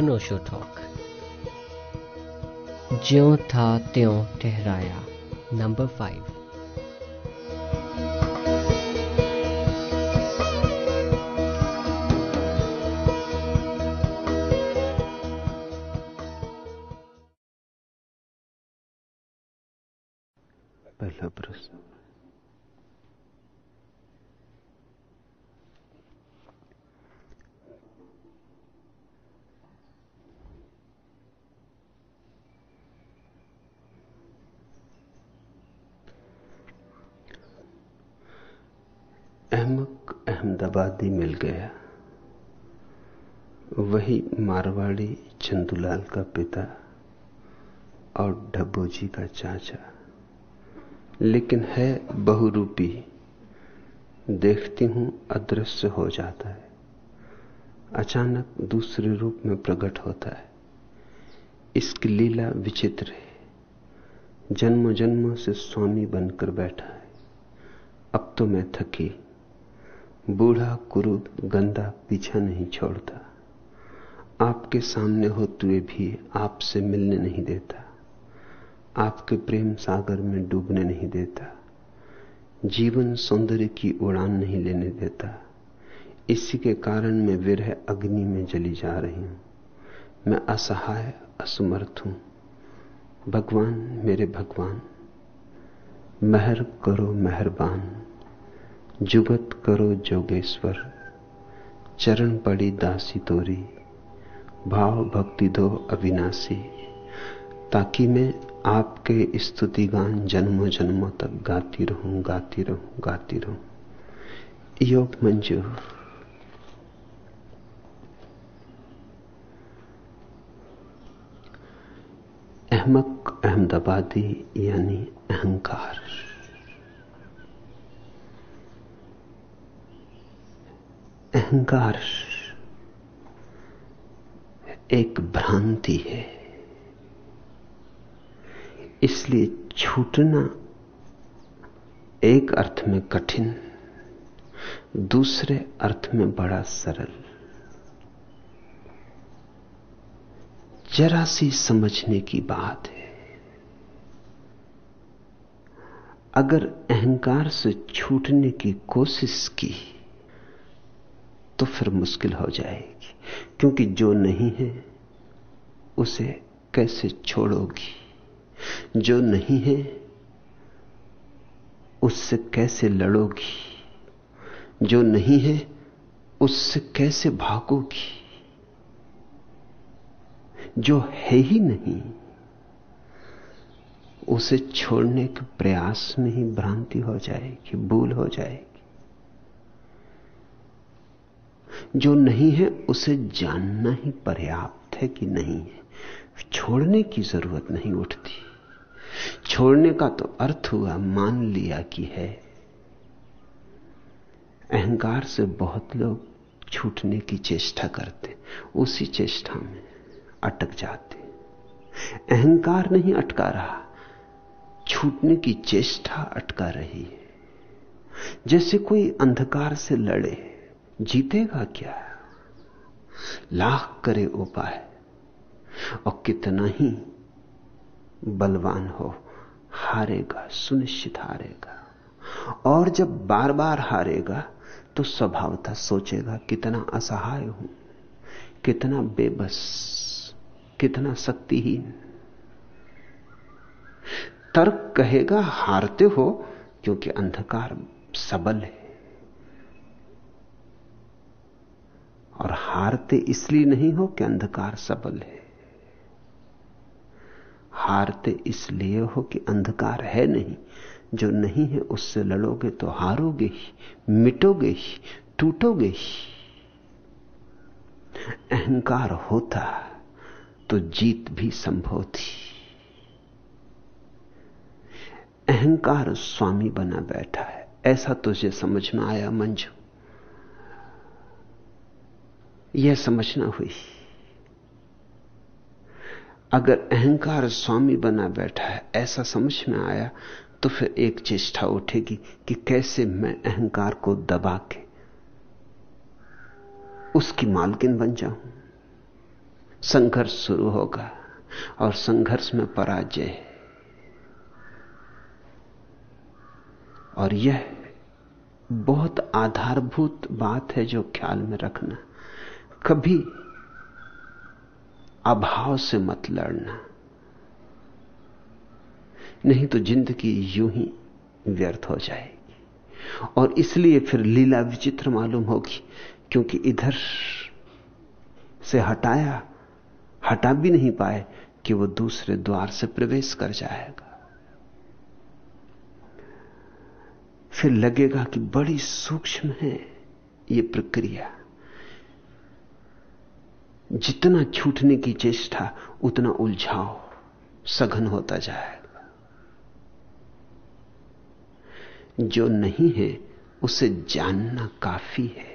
अनोशो talk. ज्यो था त्यों ठहराया। Number five. अहमदाबादी मिल गया। वही मारवाड़ी चंदूलाल का पिता और डब्बू जी का चाचा। लेकिन है बहुरूपी। देखती हूँ अदृश्य हो जाता है। अचानक दूसरे रूप में प्रकट होता है। इसकी लीला विचित्र है। जन्म जन्मों से स्वामी बनकर बैठा है। अब तो मैं थकी। बूढ़ा कुरूप गंदा पीछा नहीं छोड़ता। आपके सामने होते हुए भी आपसे मिलने नहीं देता। आपके प्रेम सागर में डूबने नहीं देता। जीवन सौंदर्य की उड़ान नहीं लेने देता। इसी के कारण मैं विरह अग्नि में जली जा रही हूँ। मैं असहाय, असमर्थ हूँ। भगवान, मेरे भगवान, महर करो मेहरबान। जुगत करो जोगेश्वर, चरण पड़ी दासी तोरी, भाव भक्ति दो अविनाशी, ताकि मैं आपके स्तुति गान जन्मों जन्मों तक गाती रहूँ गाती रहूँ गाती रहूँ। योग मंजूर अहमक अहमदाबादी यानी अहंकार। अहंकार एक भ्रांति है। इसलिए छूटना एक अर्थ में कठिन, दूसरे अर्थ में बड़ा सरल। जरा सी समझने की बात है। अगर अहंकार से छूटने की कोशिश की तो फिर मुश्किल हो जाएगी। क्योंकि जो नहीं है, उसे कैसे छोड़ोगी? जो नहीं है, उससे कैसे लड़ोगी? जो नहीं है, उससे कैसे भागोगी? जो है ही नहीं, उसे छोड़ने के प्रयास में ही भ्रांति हो जाएगी, भूल हो जाएगी। जो नहीं है, उसे जानना ही पर्याप्त है कि नहीं है। छोड़ने की ज़रूरत नहीं उठती। छोड़ने का तो अर्थ हुआ, मान लिया कि है। अहंकार से बहुत लोग छूटने की चेष्टा करते, उसी चेष्टा में अटक जाते। अहंकार नहीं अटका रहा, छूटने की चेष्टा अटका रही है। जैसे कोई अंधकार से लड़े जीतेगा क्या? लाख करे उपाय। और कितना ही बलवान हो, हारेगा, सुनिश्चित हारेगा। और जब बार बार हारेगा तो स्वभावतः सोचेगा, कितना असहाय हूँ, कितना बेबस, कितना शक्तिहीन। तर्क कहेगा, हारते हो, क्योंकि अंधकार सबल है। और हारते इसलिए नहीं हो कि अंधकार सबल है। हारते इसलिए हो कि अंधकार है नहीं। जो नहीं है, उससे लड़ोगे तो हारोगे ही, मिटोगे ही, टूटोगे ही। अहंकार होता तो जीत भी संभव थी। अहंकार स्वामी बना बैठा है। ऐसा तुझे समझ में आया मंजू? यह समझना हुई। अगर अहंकार स्वामी बना बैठा है, ऐसा समझ में आया तो फिर एक चेष्टा उठेगी कि कैसे मैं अहंकार को दबा के उसकी मालकिन बन जाऊँ। संघर्ष शुरू होगा और संघर्ष में पराजय। और यह बहुत आधारभूत बात है जो ख्याल में रखना। कभी अभाव से मत लड़ना। नहीं तो ज़िंदगी यूँ ही व्यर्थ हो जाएगी। और इसलिए फिर लीला विचित्र मालूम होगी, क्योंकि इधर से हटाया, हटा भी नहीं पाए कि वो दूसरे द्वार से प्रवेश कर जाएगा। फिर लगेगा कि बड़ी सूक्ष्म है ये प्रक्रिया। जितना छूटने की चेष्टा, उतना उलझाव सघन होता जाएगा जो नहीं है, उसे जानना काफ़ी है।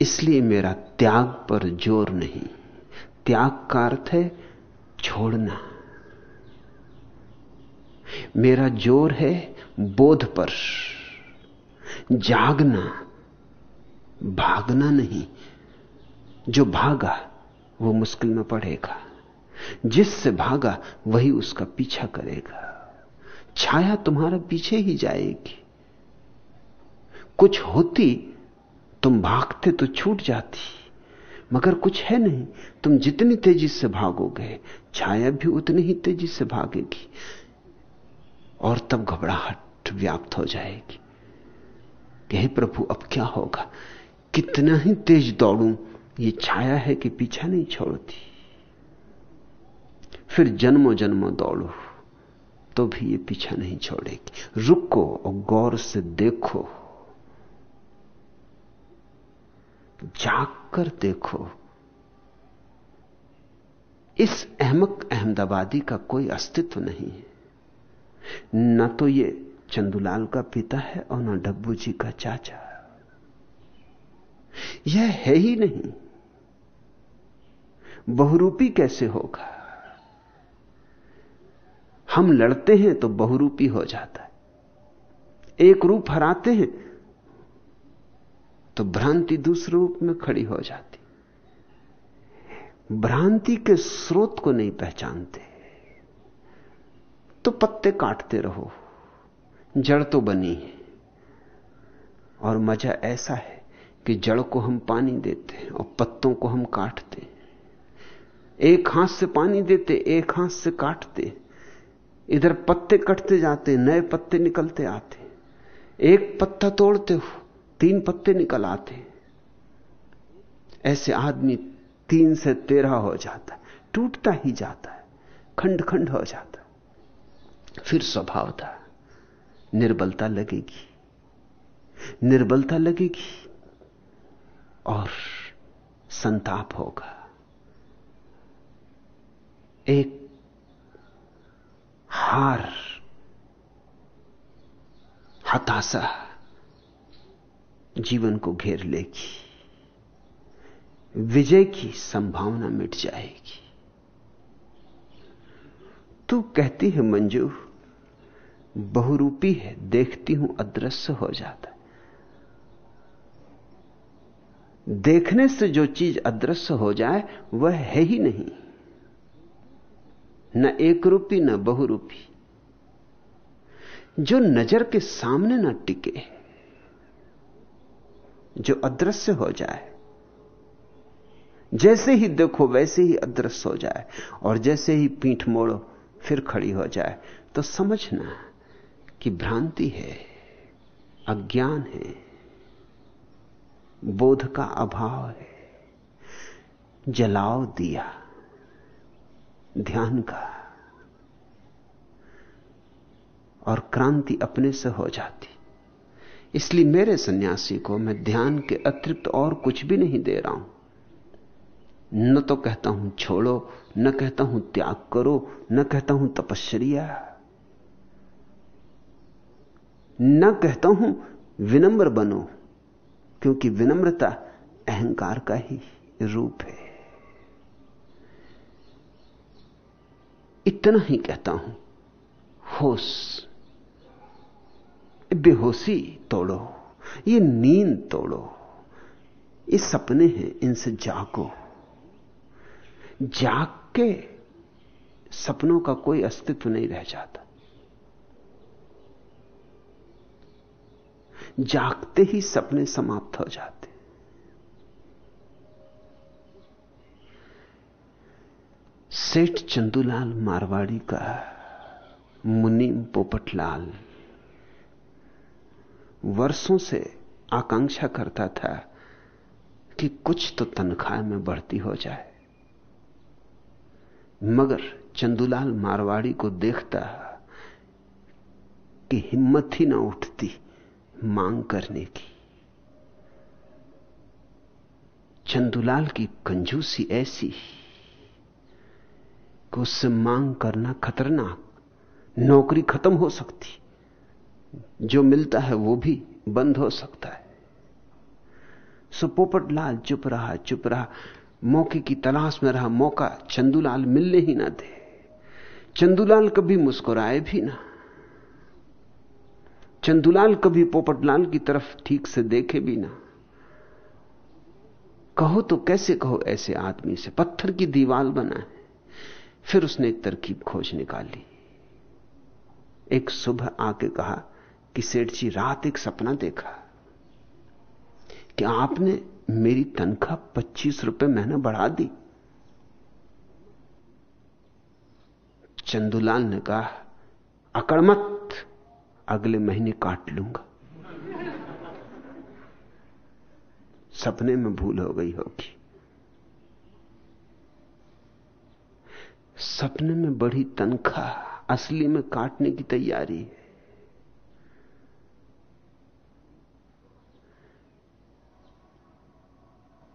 इसलिए मेरा त्याग पर ज़ोर नहीं। त्याग का अर्थ है छोड़ना। मेरा ज़ोर है बोध पर। जागना, भागना नहीं। जो भागा वो मुश्किल में पड़ेगा। जिससे भागा, वही उसका पीछा करेगा। छाया तुम्हारा पीछे ही जाएगी। कुछ होती, तुम भागते तो छूट जाती। मगर कुछ है नहीं, तुम जितनी तेज़ी से भागोगे, छाया भी उतनी ही तेज़ी से भागेगी। और तब घबराहट व्याप्त हो जाएगी। यही प्रभु, अब क्या होगा? कितना ही तेज दौड़ूं ये छाया है कि पीछा नहीं छोड़ती। फिर जन्मों जन्मों दौड़ो तो भी ये पीछा नहीं छोड़ेगी। रुको और गौर से देखो। जाग कर देखो। इस अहमक अहमदाबादी का कोई अस्तित्व नहीं है। न तो ये चंदुलाल का पिता है और न डब्बू जी का चाचा। यह है ही नहीं। बहुरूपी कैसे होगा? हम लड़ते हैं तो बहुरूपी हो जाता है। एक रूप हराते हैं तो भ्रांति दूसरे रूप में खड़ी हो जाती। भ्रांति के स्रोत को नहीं पहचानते। तो पत्ते काटते रहो। जड़ तो बनी है और मज़ा ऐसा है। कि जड़ को हम पानी देते और पत्तों को हम काटते एक हाथ से पानी देते, एक हाथ से काटते। इधर पत्ते कटते जाते, नए पत्ते निकलते आते। एक पत्ता तोड़ते हो, तीन पत्ते निकल आते। ऐसे आदमी तीन से तेरह हो जाता है। टूटता ही जाता है खंड खंड हो जाता है। फिर स्वभाव था, निर्बलता लगेगी। निर्बलता लगेगी। और संताप होगा। एक हार, हताशा जीवन को घेर लेगी। विजय की संभावना मिट जाएगी। तू कहती है, मंजू, बहुरूपी है, देखती हूँ, अदृश्य हो जाता है। देखने से जो चीज़ अदृश्य हो जाए, वह है ही नहीं। न एक रूपी न बहुरूपी। जो नज़र के सामने न टिके, जो अदृश्य हो जाए, जैसे ही देखो वैसे ही अदृश्य हो जाए, और जैसे ही पीठ मोड़ो, फिर खड़ी हो जाए तो समझना कि भ्रांति है, अज्ञान है। बोध का अभाव है। जलाओ दिया। ध्यान का। और क्रांति अपने से हो जाती। इसलिए मेरे सन्यासी को मैं ध्यान के अतिरिक्त और कुछ भी नहीं दे रहा हूँ। न तो कहता हूँ छोड़ो, न कहता हूँ त्याग करो, न कहता हूँ तपश्चर्या। न कहता हूँ विनम्र बनो। क्योंकि विनम्रता अहंकार का ही रूप है। इतना ही कहता हूँ, होश। बेहोशी तोड़ो, ये नींद तोड़ो, ये सपने हैं, इनसे जागो। जाग के सपनों का कोई अस्तित्व नहीं रह जाता। जागते ही सपने समाप्त हो जाते सेठ चंदूलाल मारवाड़ी का मुनीम पोपटलाल, वर्षों से आकांक्षा करता था कि कुछ तो तनख्वाह में बढ़ती हो जाए। मगर चंदूलाल मारवाड़ी को देखता कि हिम्मत ही ना उठती। मांग करने की। चंदूलाल की कंजूसी ऐसी कि उससे मांग करना खतरनाक, नौकरी खत्म हो सकती। जो मिलता है वो भी बंद हो सकता है। सो पोपट लाल चुप रहा चुप रहा। मौके की तलाश में रहा। मौका चंदूलाल मिलने ही ना दे। चंदूलाल कभी मुस्कुराए भी ना। चंदूलाल कभी पोपटलाल की तरफ़ ठीक से देखे भी ना। कहो तो कैसे कहो ऐसे आदमी से? पत्थर की दीवार बना है। फिर उसने एक तरकीब खोज निकाली। एक सुबह आके कहा कि सेठ जी, रात एक सपना देखा कि आपने मेरी तनख्वाह पच्चीस रुपए महीना बढ़ा दी। चंदूलाल ने कहा, अकड़ मत। अगले महीने काट लूँगा। सपने में भूल हो गई होगी। सपने में बड़ी तनख्वाह, असली में काटने की तैयारी है।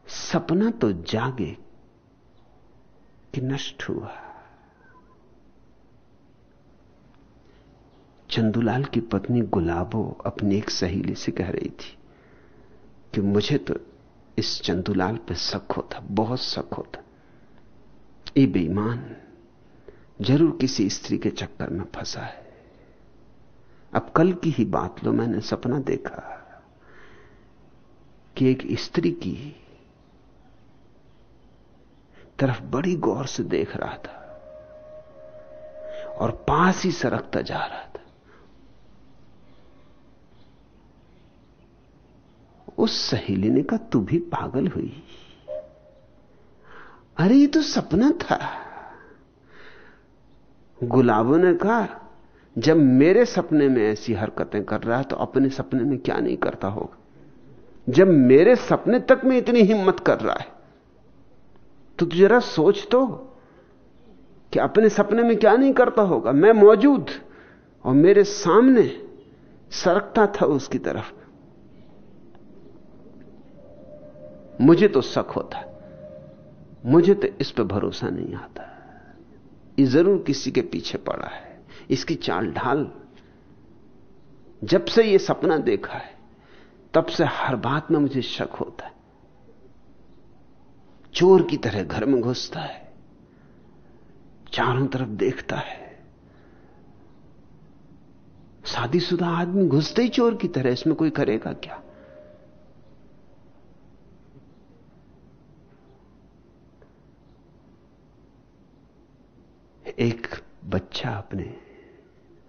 सपना तो जागे कि नष्ट हुआ। चंदूलाल की पत्नी गुलाबो अपनी एक सहेली से कह रही थी कि मुझे तो इस चंदूलाल पे शक होता, बहुत शक होता। ये बेईमान ज़रूर किसी स्त्री के चक्कर में फंसा है। अब कल की ही बात लो, मैंने सपना देखा कि एक स्त्री की तरफ़ बड़ी गौर से देख रहा था और पास ही सरकता जा रहा था। उस सहेली ने कहा, तू भी पागल हुई। अरे, ये तो सपना था। गुलाबों ने कहा, जब मेरे सपने में ऐसी हरकतें कर रहा है तो अपने सपने में क्या नहीं करता होगा? जब मेरे सपने तक में इतनी हिम्मत कर रहा है तो तू जरा सोच तो कि अपने सपने में क्या नहीं करता होगा? मैं मौजूद और मेरे सामने सरकता था उसकी तरफ़। मुझे तो शक होता मुझे तो इस पर भरोसा नहीं आता। ये ज़रूर किसी के पीछे पड़ा है। इसकी चाल ढाल। जब से ये सपना देखा है, तब से हर बात में मुझे शक होता है। चोर की तरह घर में घुसता है। चारों तरफ़ देखता है। शादीशुदा आदमी घुसते ही चोर की तरह, इसमें कोई करेगा क्या एक बच्चा अपने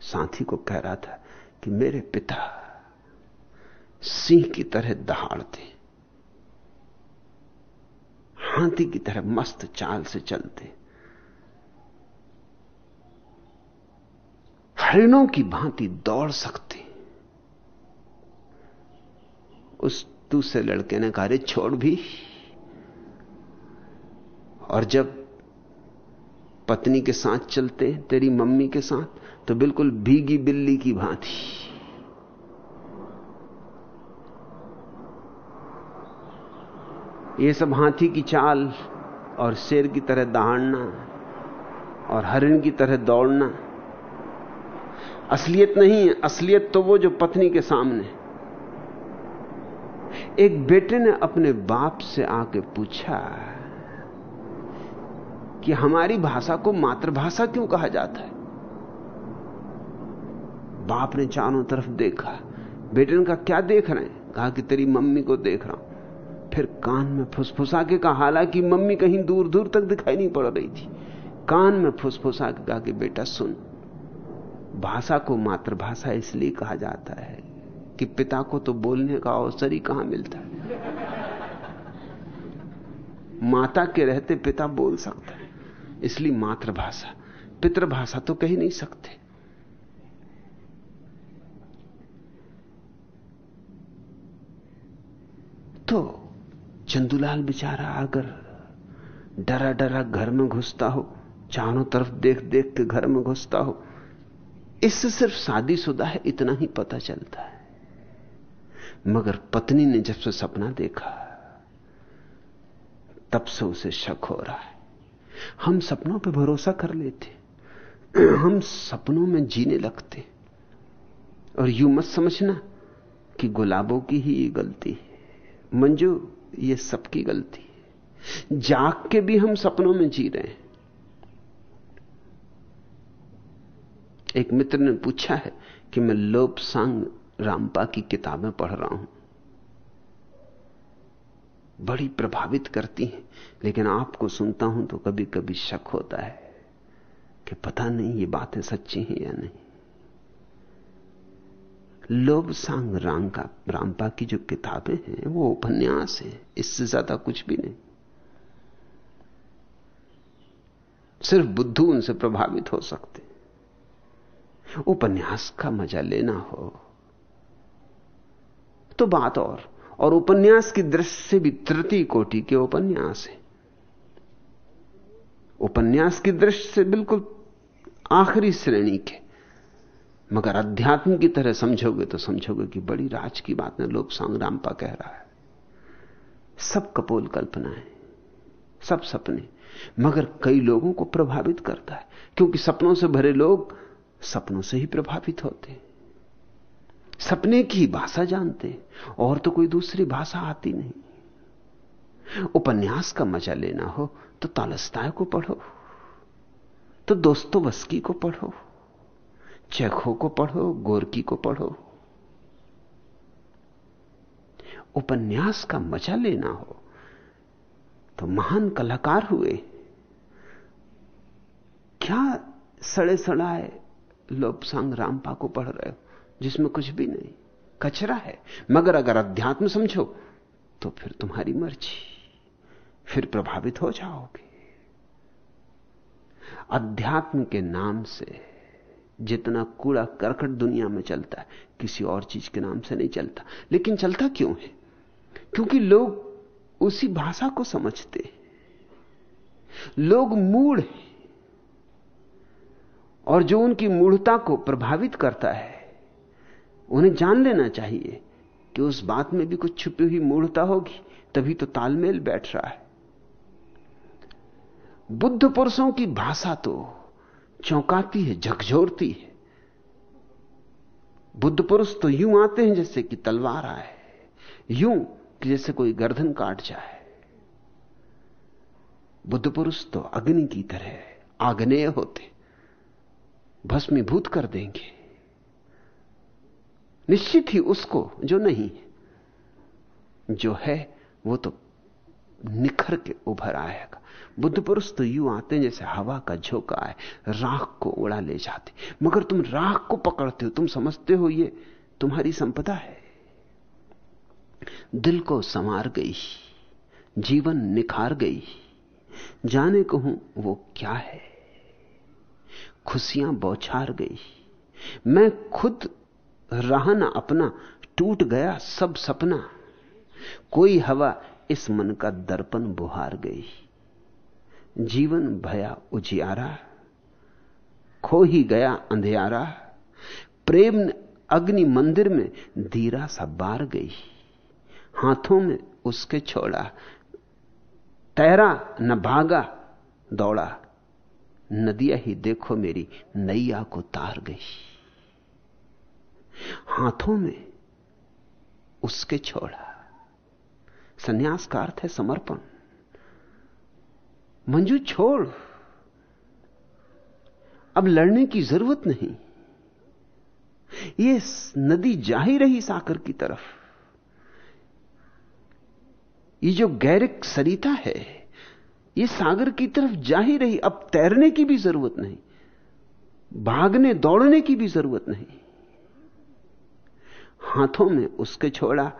साथी को कह रहा था कि मेरे पिता सिंह की तरह दहाड़ते हाथी की तरह मस्त चाल से चलते। हरिणों की भांति दौड़ सकते। उस दूसरे लड़के ने कहा छोड़ भी। और जब पत्नी के साथ चलते तेरी मम्मी के साथ तो बिल्कुल भीगी बिल्ली की भांति। ये सब हाथी की चाल और शेर की तरह दहाड़ना और हरिण की तरह दौड़ना, असलियत नहीं है असलियत तो वो जो पत्नी के सामने। एक बेटे ने अपने बाप से आके पूछा कि हमारी भाषा को मातृभाषा क्यों कहा जाता है? बाप ने चारों तरफ़ देखा। बेटे ने कहा, क्या देख रहे हैं? कहा कि, तेरी मम्मी को देख रहा हूँ। फिर कान में फुसफुसा के कहा, हालाँकि मम्मी कहीं दूर दूर तक दिखाई नहीं पड़ रही थी। कान में फुसफुसा के कहा कि, बेटा, सुन। भाषा को मातृभाषा इसलिए कहा जाता है कि पिता को तो बोलने का अवसर ही कहाँ मिलता है? माता के रहते पिता बोल सकता है। इसलिए मातृभाषा, पितृभाषा तो कह नहीं सकते। तो चंदूलाल बेचारा अगर डरा डरा घर में घुसता हो, चारों तरफ़ देख देख के घर में घुसता हो, इससे सिर्फ़ शादीशुदा है, इतना ही पता चलता है। मगर पत्नी ने जब से सपना देखा, तब से उसे शक हो रहा है। हम सपनों पे भरोसा कर लेते। हम सपनों में जीने लगते। और यू मत समझना कि गुलाबों की ही ये गलती है। मंजू, ये सबकी गलती है। जाग के भी हम सपनों में जी रहे हैं। एक मित्र ने पूछा है कि मैं लोप सांग रामपा की किताबें पढ़ रहा हूँ। बड़ी प्रभावित करती हैं। लेकिन आपको सुनता हूँ तो कभी कभी शक होता है कि पता नहीं ये बातें सच्ची हैं या नहीं। लोभ सांग राम का रामपा की जो किताबें हैं, वो उपन्यास है, इससे ज़्यादा कुछ भी नहीं। सिर्फ़ बुद्धू उनसे प्रभावित हो सकते। उपन्यास का मज़ा लेना हो तो बात और। और उपन्यास की दृष्टि से भी तृतीय कोटि के उपन्यास है। उपन्यास की दृष्टि से बिल्कुल आखिरी श्रेणी के। मगर अध्यात्म की तरह समझोगे तो समझोगे कि बड़ी राज की बात है, लोग सांग्रामपा कह रहा है। सब कपोल कल्पनाएँ सब सपने। मगर कई लोगों को प्रभावित करता है, क्योंकि सपनों से भरे लोग सपनों से ही प्रभावित होते हैं। सपने की भाषा जानते और तो कोई दूसरी भाषा आती नहीं। उपन्यास का मज़ा लेना हो तो तालस्ताय को पढ़ो तो दोस्तों वस्की को पढ़ो, चेखो को पढ़ो, गोरकी को पढ़ो। उपन्यास का मज़ा लेना हो तो महान कलाकार हुए। क्या सड़े सड़ाए लोपसांग रामपा को पढ़ रहे हो? जिसमें कुछ भी नहीं। कचरा है। मगर अगर अध्यात्म समझो तो फिर तुम्हारी मर्ज़ी। फिर प्रभावित हो जाओगे। अध्यात्म के नाम से जितना कूड़ा करकट दुनिया में चलता है, किसी और चीज़ के नाम से नहीं चलता। लेकिन चलता क्यों है? क्योंकि लोग उसी भाषा को समझते लोग मूढ़ हैं। और जो उनकी मूढ़ता को प्रभावित करता है उन्हें जान लेना चाहिए कि उस बात में भी कुछ छुपी हुई मूढ़ता होगी, तभी तो तालमेल बैठ रहा है। बुद्ध पुरुषों की भाषा तो चौंकाती है, झकझोरती है। बुद्ध पुरुष तो यूँ आते हैं जैसे कि तलवार आए, यूँ कि जैसे कोई गर्दन काट जाए। बुद्ध पुरुष तो अग्नि की तरह आग्नेय होते, भस्मीभूत कर देंगे। निश्चित ही उसको जो नहीं, जो है, वो तो निखर के उभर आएगा। बुद्ध पुरुष तो यूँ आते हैं जैसे हवा का झोंका है, राख को उड़ा ले जाते। मगर तुम राख को पकड़ते हो, तुम समझते हो ये तुम्हारी संपदा है। दिल को संवार गई, जीवन निखार गई, जाने कहूँ वो क्या है। खुशियाँ बौछार गई। मैं खुद रहा ना अपना, टूट गया सब सपना। कोई हवा इस मन का दर्पण बुहार गई। जीवन भया उजियारा, खो ही गया अंधियारा। प्रेम अग्नि मंदिर में धीरा सा बार गई। हाथों में उसके छोड़ा, तैरा न भागा, दौड़ा। नदिया ही देखो मेरी, नैया को तार गई। हाथों में उसके छोड़ा। संन्यास का अर्थ है समर्पण। मंजू, छोड़। अब लड़ने की ज़रूरत नहीं। ये नदी जा ही रही साकर की तरफ़। ये जो गैरिक सरिता है, ये सागर की तरफ़ जा ही। रही अब तैरने की भी ज़रूरत नहीं। भागने, दौड़ने की भी ज़रूरत नहीं। हाथों में उसके छोड़ा,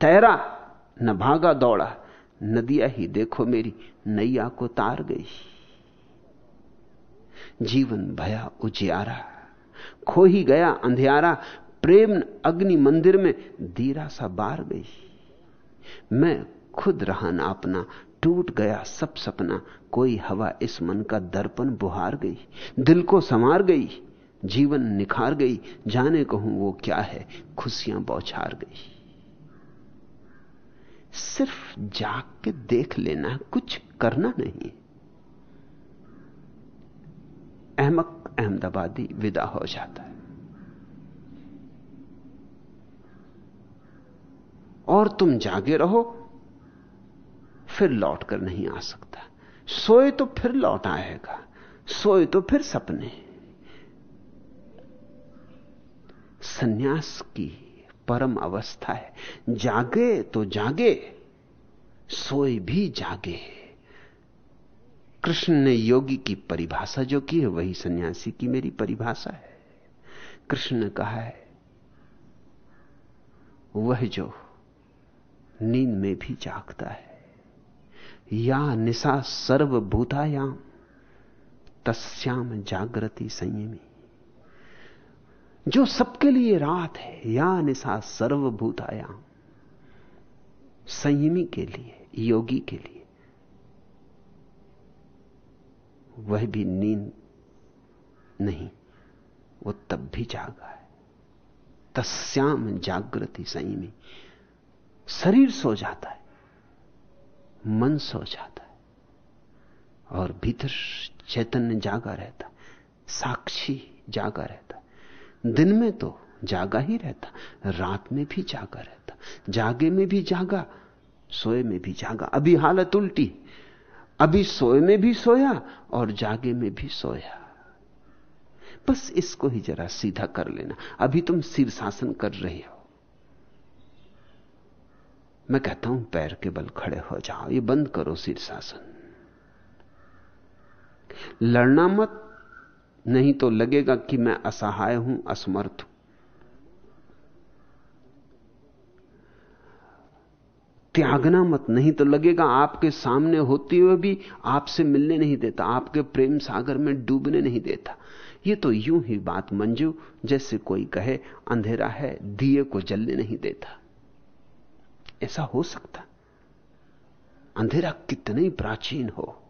तैरा, न भागा दौड़ा, नदिया ही देखो मेरी, नैया को तार गई। जीवन भया उजियारा, खो ही गया अंधियारा, प्रेम अग्नि मंदिर में धीरा सा बार गई। मैं खुद रहा ना अपना, टूट गया सब सपना, कोई हवा इस मन का दर्पण बुहार गई, दिल को संवार गई जीवन निखार गई, जाने कहूँ वो क्या है, खुशियाँ बौछार गई। सिर्फ़ जाग के देख लेना कुछ करना नहीं। अहमक अहमदाबादी विदा हो जाता है। और तुम जागे रहो, फिर लौट कर नहीं आ सकता। सोए तो फिर लौट आएगा, सोए तो फिर सपने। सन्यास की परम अवस्था है। जागे तो जागे, सोए भी जागे। कृष्ण ने योगी की परिभाषा जो की है, वही सन्यासी की मेरी परिभाषा है। कृष्ण ने कहा है, वह जो नींद में भी जागता है, या निशा सर्वभूतायाम तस्याम जागृति संयमी। जो सबके लिए रात है, या निशा सर्वभूतायाम संयमी के लिए, योगी के लिए। वह भी नींद नहीं, वो तब भी जागा है। तस्याम जागृति संयमी। शरीर सो जाता है, मन सो जाता है, और भीतर चैतन्य जागा रहता साक्षी जागा रहता दिन में तो जागा ही रहता, रात में भी जागा रहता, जागे में भी जागा, सोए में भी जागा। अभी हालत उल्टी, अभी सोए में भी सोया और जागे में भी सोया। बस इसको ही जरा सीधा कर लेना। अभी तुम शीर्षासन कर रहे हो। मैं कहता हूँ, पैर के बल खड़े हो जाओ, ये बंद करो शीर्षासन लड़ना मत नहीं तो लगेगा कि मैं असहाय हूँ, असमर्थ हूँ। त्यागना मत, नहीं तो लगेगा आपके सामने होते हुए भी आपसे मिलने नहीं देता, आपके प्रेम सागर में डूबने नहीं देता। ये तो यूँ ही बात मंजू जैसे कोई कहे, अंधेरा है, दिए को जलने नहीं देता। ऐसा हो सकता। अंधेरा कितना ही प्राचीन हो।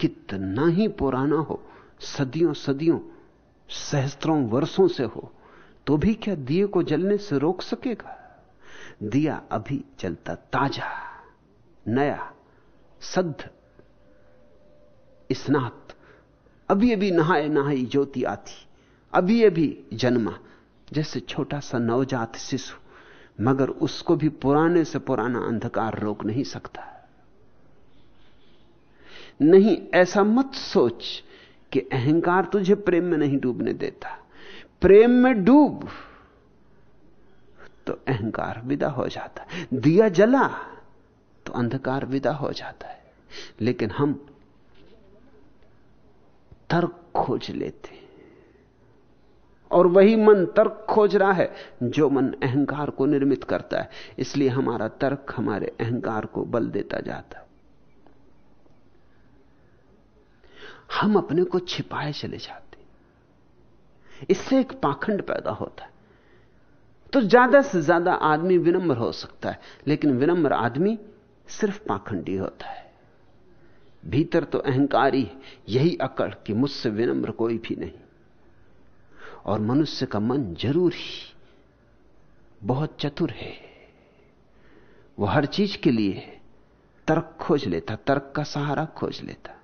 कितना ही पुराना हो, सदियों सदियों, सहस्त्रों वर्षों से हो तो भी क्या दिए को जलने से रोक सकेगा? दिया अभी जलता ताज़ा, नया, सद्ध। स्नात, अभी अभी नहाए नहाई ज्योति आती, अभी अभी जन्मा, जैसे छोटा सा नवजात शिशु, मगर उसको भी पुराने से पुराना अंधकार रोक नहीं सकता। नहीं, ऐसा मत सोच कि अहंकार तुझे प्रेम में नहीं डूबने देता। प्रेम में डूब तो अहंकार विदा हो जाता है। दिया जला तो अंधकार विदा हो जाता है। लेकिन हम तर्क खोज लेते और वही मन तर्क खोज रहा है, जो मन अहंकार को निर्मित करता है। इसलिए हमारा तर्क हमारे अहंकार को बल देता जाता है। हम अपने को छिपाए चले जाते इससे एक पाखंड पैदा होता है। तो ज़्यादा से ज़्यादा आदमी विनम्र हो सकता है, लेकिन विनम्र आदमी सिर्फ़ पाखंडी होता है। भीतर तो अहंकारी यही अकड़ कि मुझसे विनम्र कोई भी नहीं। और मनुष्य का मन ज़रूर ही बहुत चतुर है। वह हर चीज़ के लिए तर्क खोज लेता, तर्क का सहारा खोज लेता।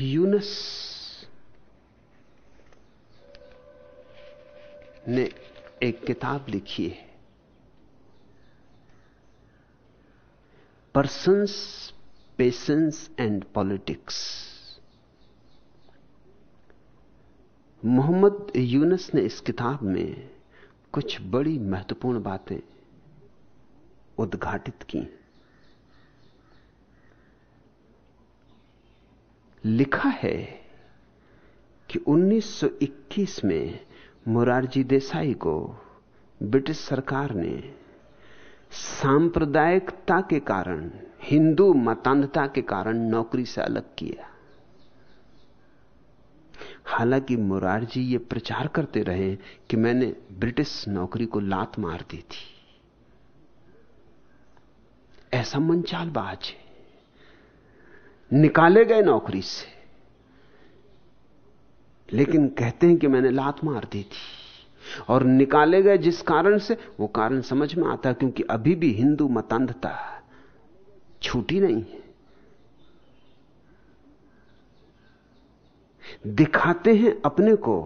यूनस ने एक किताब लिखी है। Persons patience and politics Mohammad Yunus ने इस किताब में कुछ बड़ी महत्वपूर्ण बातें उद्घाटित की। लिखा है कि 1921 में मुरारजी देसाई को ब्रिटिश सरकार ने सांप्रदायिकता के कारण, हिंदू मतान्धता के कारण नौकरी से अलग किया। हालाँकि मुरारजी ये प्रचार करते रहे कि मैंने ब्रिटिश नौकरी को लात मार दी थी। ऐसा मंचालबाज है। निकाले गए नौकरी से। लेकिन कहते हैं कि मैंने लात मार दी थी। और निकाले गए जिस कारण से, वो कारण समझ में आता क्योंकि अभी भी हिंदू मतान्धता छूटी नहीं है। दिखाते हैं अपने को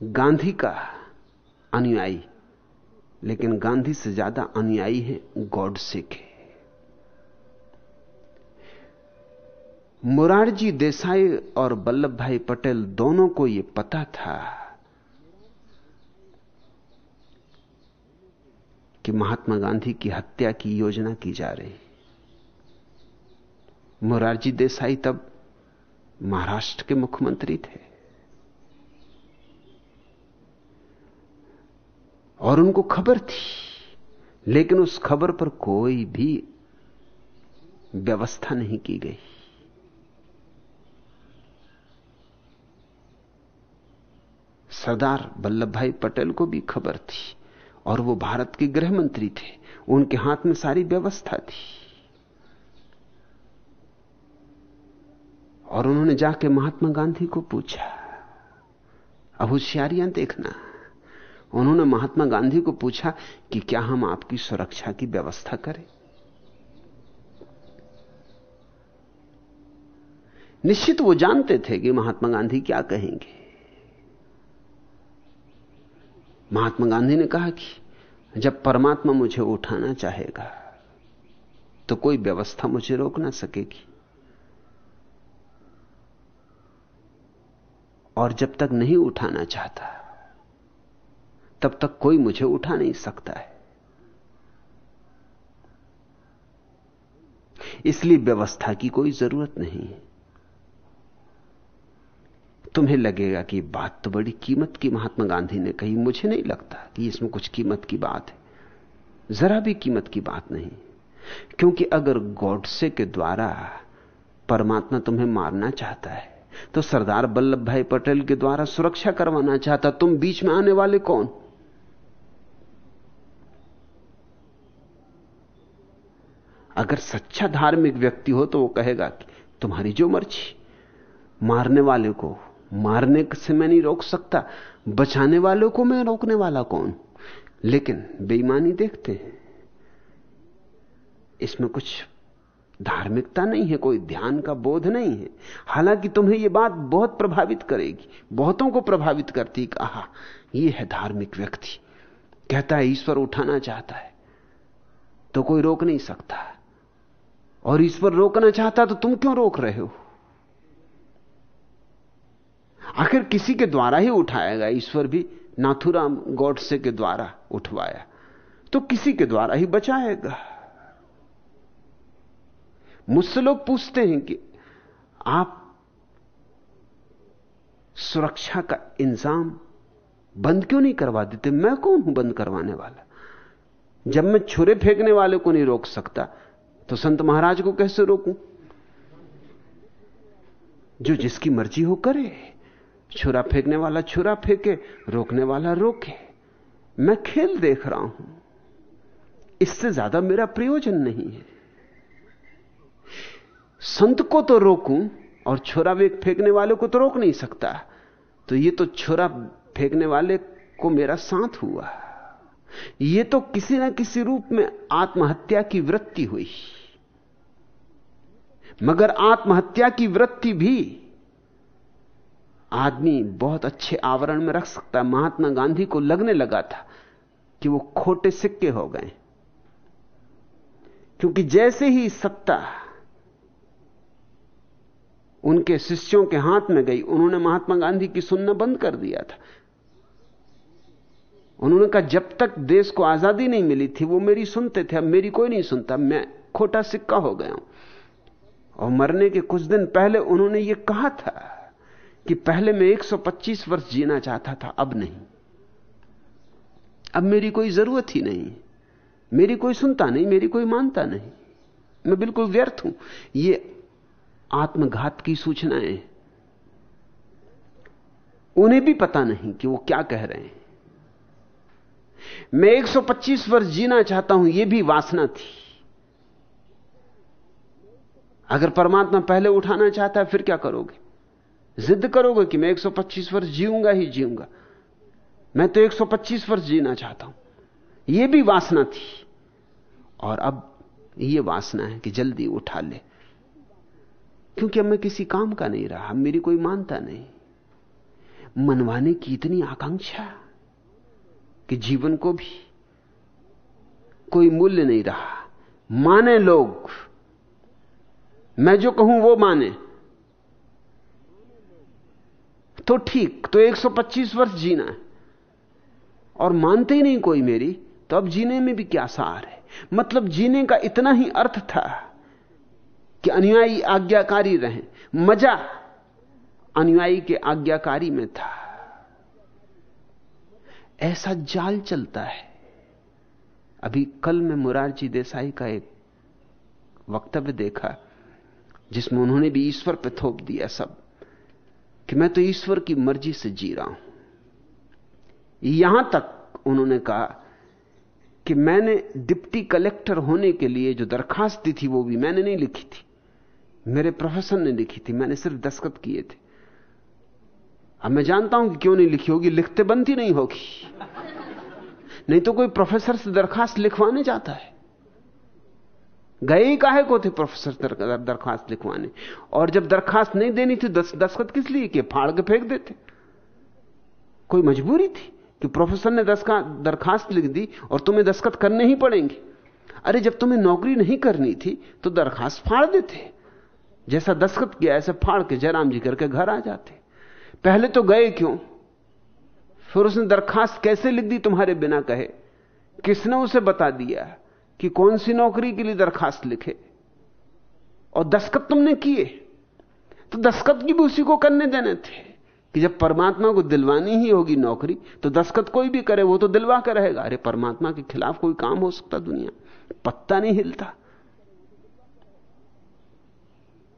गांधी का अनुयायी, लेकिन गांधी से ज़्यादा अनुयायी है गॉडसे के मुरारजी देसाई और वल्लभ भाई पटेल दोनों को यह पता था कि महात्मा गांधी की हत्या की योजना की जा रही। मुरारजी देसाई तब महाराष्ट्र के मुख्यमंत्री थे। और उनको खबर थी, लेकिन उस खबर पर कोई भी व्यवस्था नहीं की गई। सरदार वल्लभ भाई पटेल को भी खबर थी और वो भारत के गृह मंत्री थे। उनके हाथ में सारी व्यवस्था थी। और उन्होंने जाके महात्मा गांधी को पूछा, अब होशियारियाँ देखना। उन्होंने महात्मा गांधी को पूछा कि क्या हम आपकी सुरक्षा की व्यवस्था करें? निश्चित वो जानते थे कि महात्मा गांधी क्या कहेंगे। महात्मा गांधी ने कहा कि जब परमात्मा मुझे उठाना चाहेगा तो कोई व्यवस्था मुझे रोक ना सकेगी। और जब तक नहीं उठाना चाहता, तब तक कोई मुझे उठा नहीं सकता है। इसलिए व्यवस्था की कोई ज़रूरत नहीं है। तुम्हें लगेगा कि बात तो बड़ी कीमत की महात्मा गांधी ने कही। मुझे नहीं लगता कि इसमें कुछ कीमत की बात है। जरा भी कीमत की बात नहीं। क्योंकि अगर गॉडसे के द्वारा परमात्मा तुम्हें मारना चाहता है तो सरदार वल्लभ भाई पटेल के द्वारा सुरक्षा करवाना चाहता, तुम बीच में आने वाले कौन? अगर सच्चा धार्मिक व्यक्ति हो तो वो कहेगा कि तुम्हारी जो मर्ज़ी, मारने वाले को मारने से मैं नहीं रोक सकता। बचाने वालों को मैं रोकने वाला कौन? लेकिन बेईमानी देखते हैं। इसमें कुछ धार्मिकता नहीं है, कोई ध्यान का बोध नहीं है। हालाँकि तुम्हें यह बात बहुत प्रभावित करेगी, बहुतों को प्रभावित करती। कहा यह है धार्मिक व्यक्ति। कहता है, ईश्वर उठाना चाहता है तो कोई रोक नहीं सकता। और ईश्वर रोकना चाहता तो तुम क्यों रोक रहे हो? आखिर किसी के द्वारा ही उठाएगा ईश्वर भी नाथुराम गॉडसे के द्वारा उठवाया। तो किसी के द्वारा ही बचाएगा मुझसे लोग पूछते हैं कि आप सुरक्षा का इंतज़ाम बंद क्यों नहीं करवा देते? मैं कौन हूँ बंद करवाने वाला? जब मैं छुरे फेंकने वाले को नहीं रोक सकता तो संत महाराज को कैसे रोकूं? जो जिसकी मर्ज़ी हो करे। छुरा फेंकने वाला छुरा फेंके, रोकने वाला रोके। मैं खेल देख रहा हूँ। इससे ज़्यादा मेरा प्रयोजन नहीं है। संत को तो रोकूं और छोरा फेंकने वाले को तो रोक नहीं सकता। तो ये तो छोरा फेंकने वाले को मेरा साथ हुआ। ये तो किसी ना किसी रूप में आत्महत्या की वृत्ति हुई। मगर आत्महत्या की वृत्ति भी आदमी बहुत अच्छे आवरण में रख सकता है। महात्मा गांधी को लगने लगा था कि वो खोटे सिक्के हो गए। क्योंकि जैसे ही सत्ता उनके शिष्यों के हाथ में गई, उन्होंने महात्मा गांधी की सुनना बंद कर दिया था। उन्होंने कहा, जब तक देश को आज़ादी नहीं मिली थी, वो मेरी सुनते थे, अब मेरी कोई नहीं सुनता, मैं खोटा सिक्का हो गया हूँ। और मरने के कुछ दिन पहले उन्होंने ये कहा था कि पहले मैं 125 वर्ष जीना चाहता था, अब नहीं। अब मेरी कोई ज़रूरत ही नहीं। मेरी कोई सुनता नहीं, मेरी कोई मानता नहीं। मैं बिल्कुल व्यर्थ हूँ। ये आत्मघात की सूचनाएँ। उन्हें भी पता नहीं कि वो क्या कह रहे हैं। मैं 125 वर्ष जीना चाहता हूँ यह भी वासना थी। अगर परमात्मा पहले उठाना चाहता है, फिर क्या करोगे? जिद करोगे कि मैं 125 वर्ष जीऊँगा ही जीऊँगा। मैं तो 125 वर्ष जीना चाहता हूँ। यह भी वासना थी। और अब यह वासना है कि जल्दी उठा ले। क्योंकि अब मैं किसी काम का नहीं रहा मेरी कोई मानता नहीं। मनवाने की इतनी आकांक्षा कि जीवन को भी कोई मूल्य नहीं रहा। माने लोग, मैं जो कहूँ वो माने। तो ठीक तो 125 वर्ष जीना है। और मानते ही नहीं कोई मेरी तो अब जीने में भी क्या सार है? मतलब जीने का इतना ही अर्थ था कि अनुयायी आज्ञाकारी रहे। मज़ा अनुयायी के आज्ञाकारी में था। ऐसा जाल चलता है। अभी कल मैं मुरारजी देसाई का एक वक्तव्य देखा, जिसमें उन्होंने भी ईश्वर पर थोप दिया सब। कि मैं तो ईश्वर की मर्ज़ी से जी रहा हूँ। यहाँ तक उन्होंने कहा कि मैंने डिप्टी कलेक्टर होने के लिए जो दरखास्त दी थी वो भी मैंने नहीं लिखी थी। मेरे प्रोफेसर ने लिखी थी, मैंने सिर्फ़ दस्खत किए थे। अब मैं जानता हूँ कि क्यों नहीं लिखी होगी, लिखते बनती नहीं होगी। नहीं तो कोई प्रोफेसर से दरखास्त लिखवाने जाता है। गए ही काहे को थे प्रोफेसर दरखास्त लिखवाने? और जब दरखास्त नहीं देनी थी दस, दस्खत किस लिए कि फाड़ के फेंक देते। कोई मजबूरी थी कि प्रोफेसर ने दरखास्त लिख दी और तुम्हें दस्खत करने ही पड़ेंगे? अरे जब तुम्हें नौकरी नहीं करनी थी तो दरखास्त फाड़ देते। जैसा दस्खत किया ऐसे फाड़ के जयराम जी करके घर आ जाते। पहले तो गए क्यों? फिर उसने दरखास्त कैसे लिख दी तुम्हारे बिना कहे? किसने उसे बता दिया? कि कौन सी नौकरी के लिए दरखास्त लिखे? और दस्खत तुमने किए? तो दस्खत की भी उसी को करने देने थे कि जब परमात्मा को दिलवानी ही होगी नौकरी तो दस्खत कोई भी करे, वो तो दिलवा कर रहेगा। अरे, परमात्मा के खिलाफ कोई काम हो सकता दुनिया? पत्ता नहीं हिलता।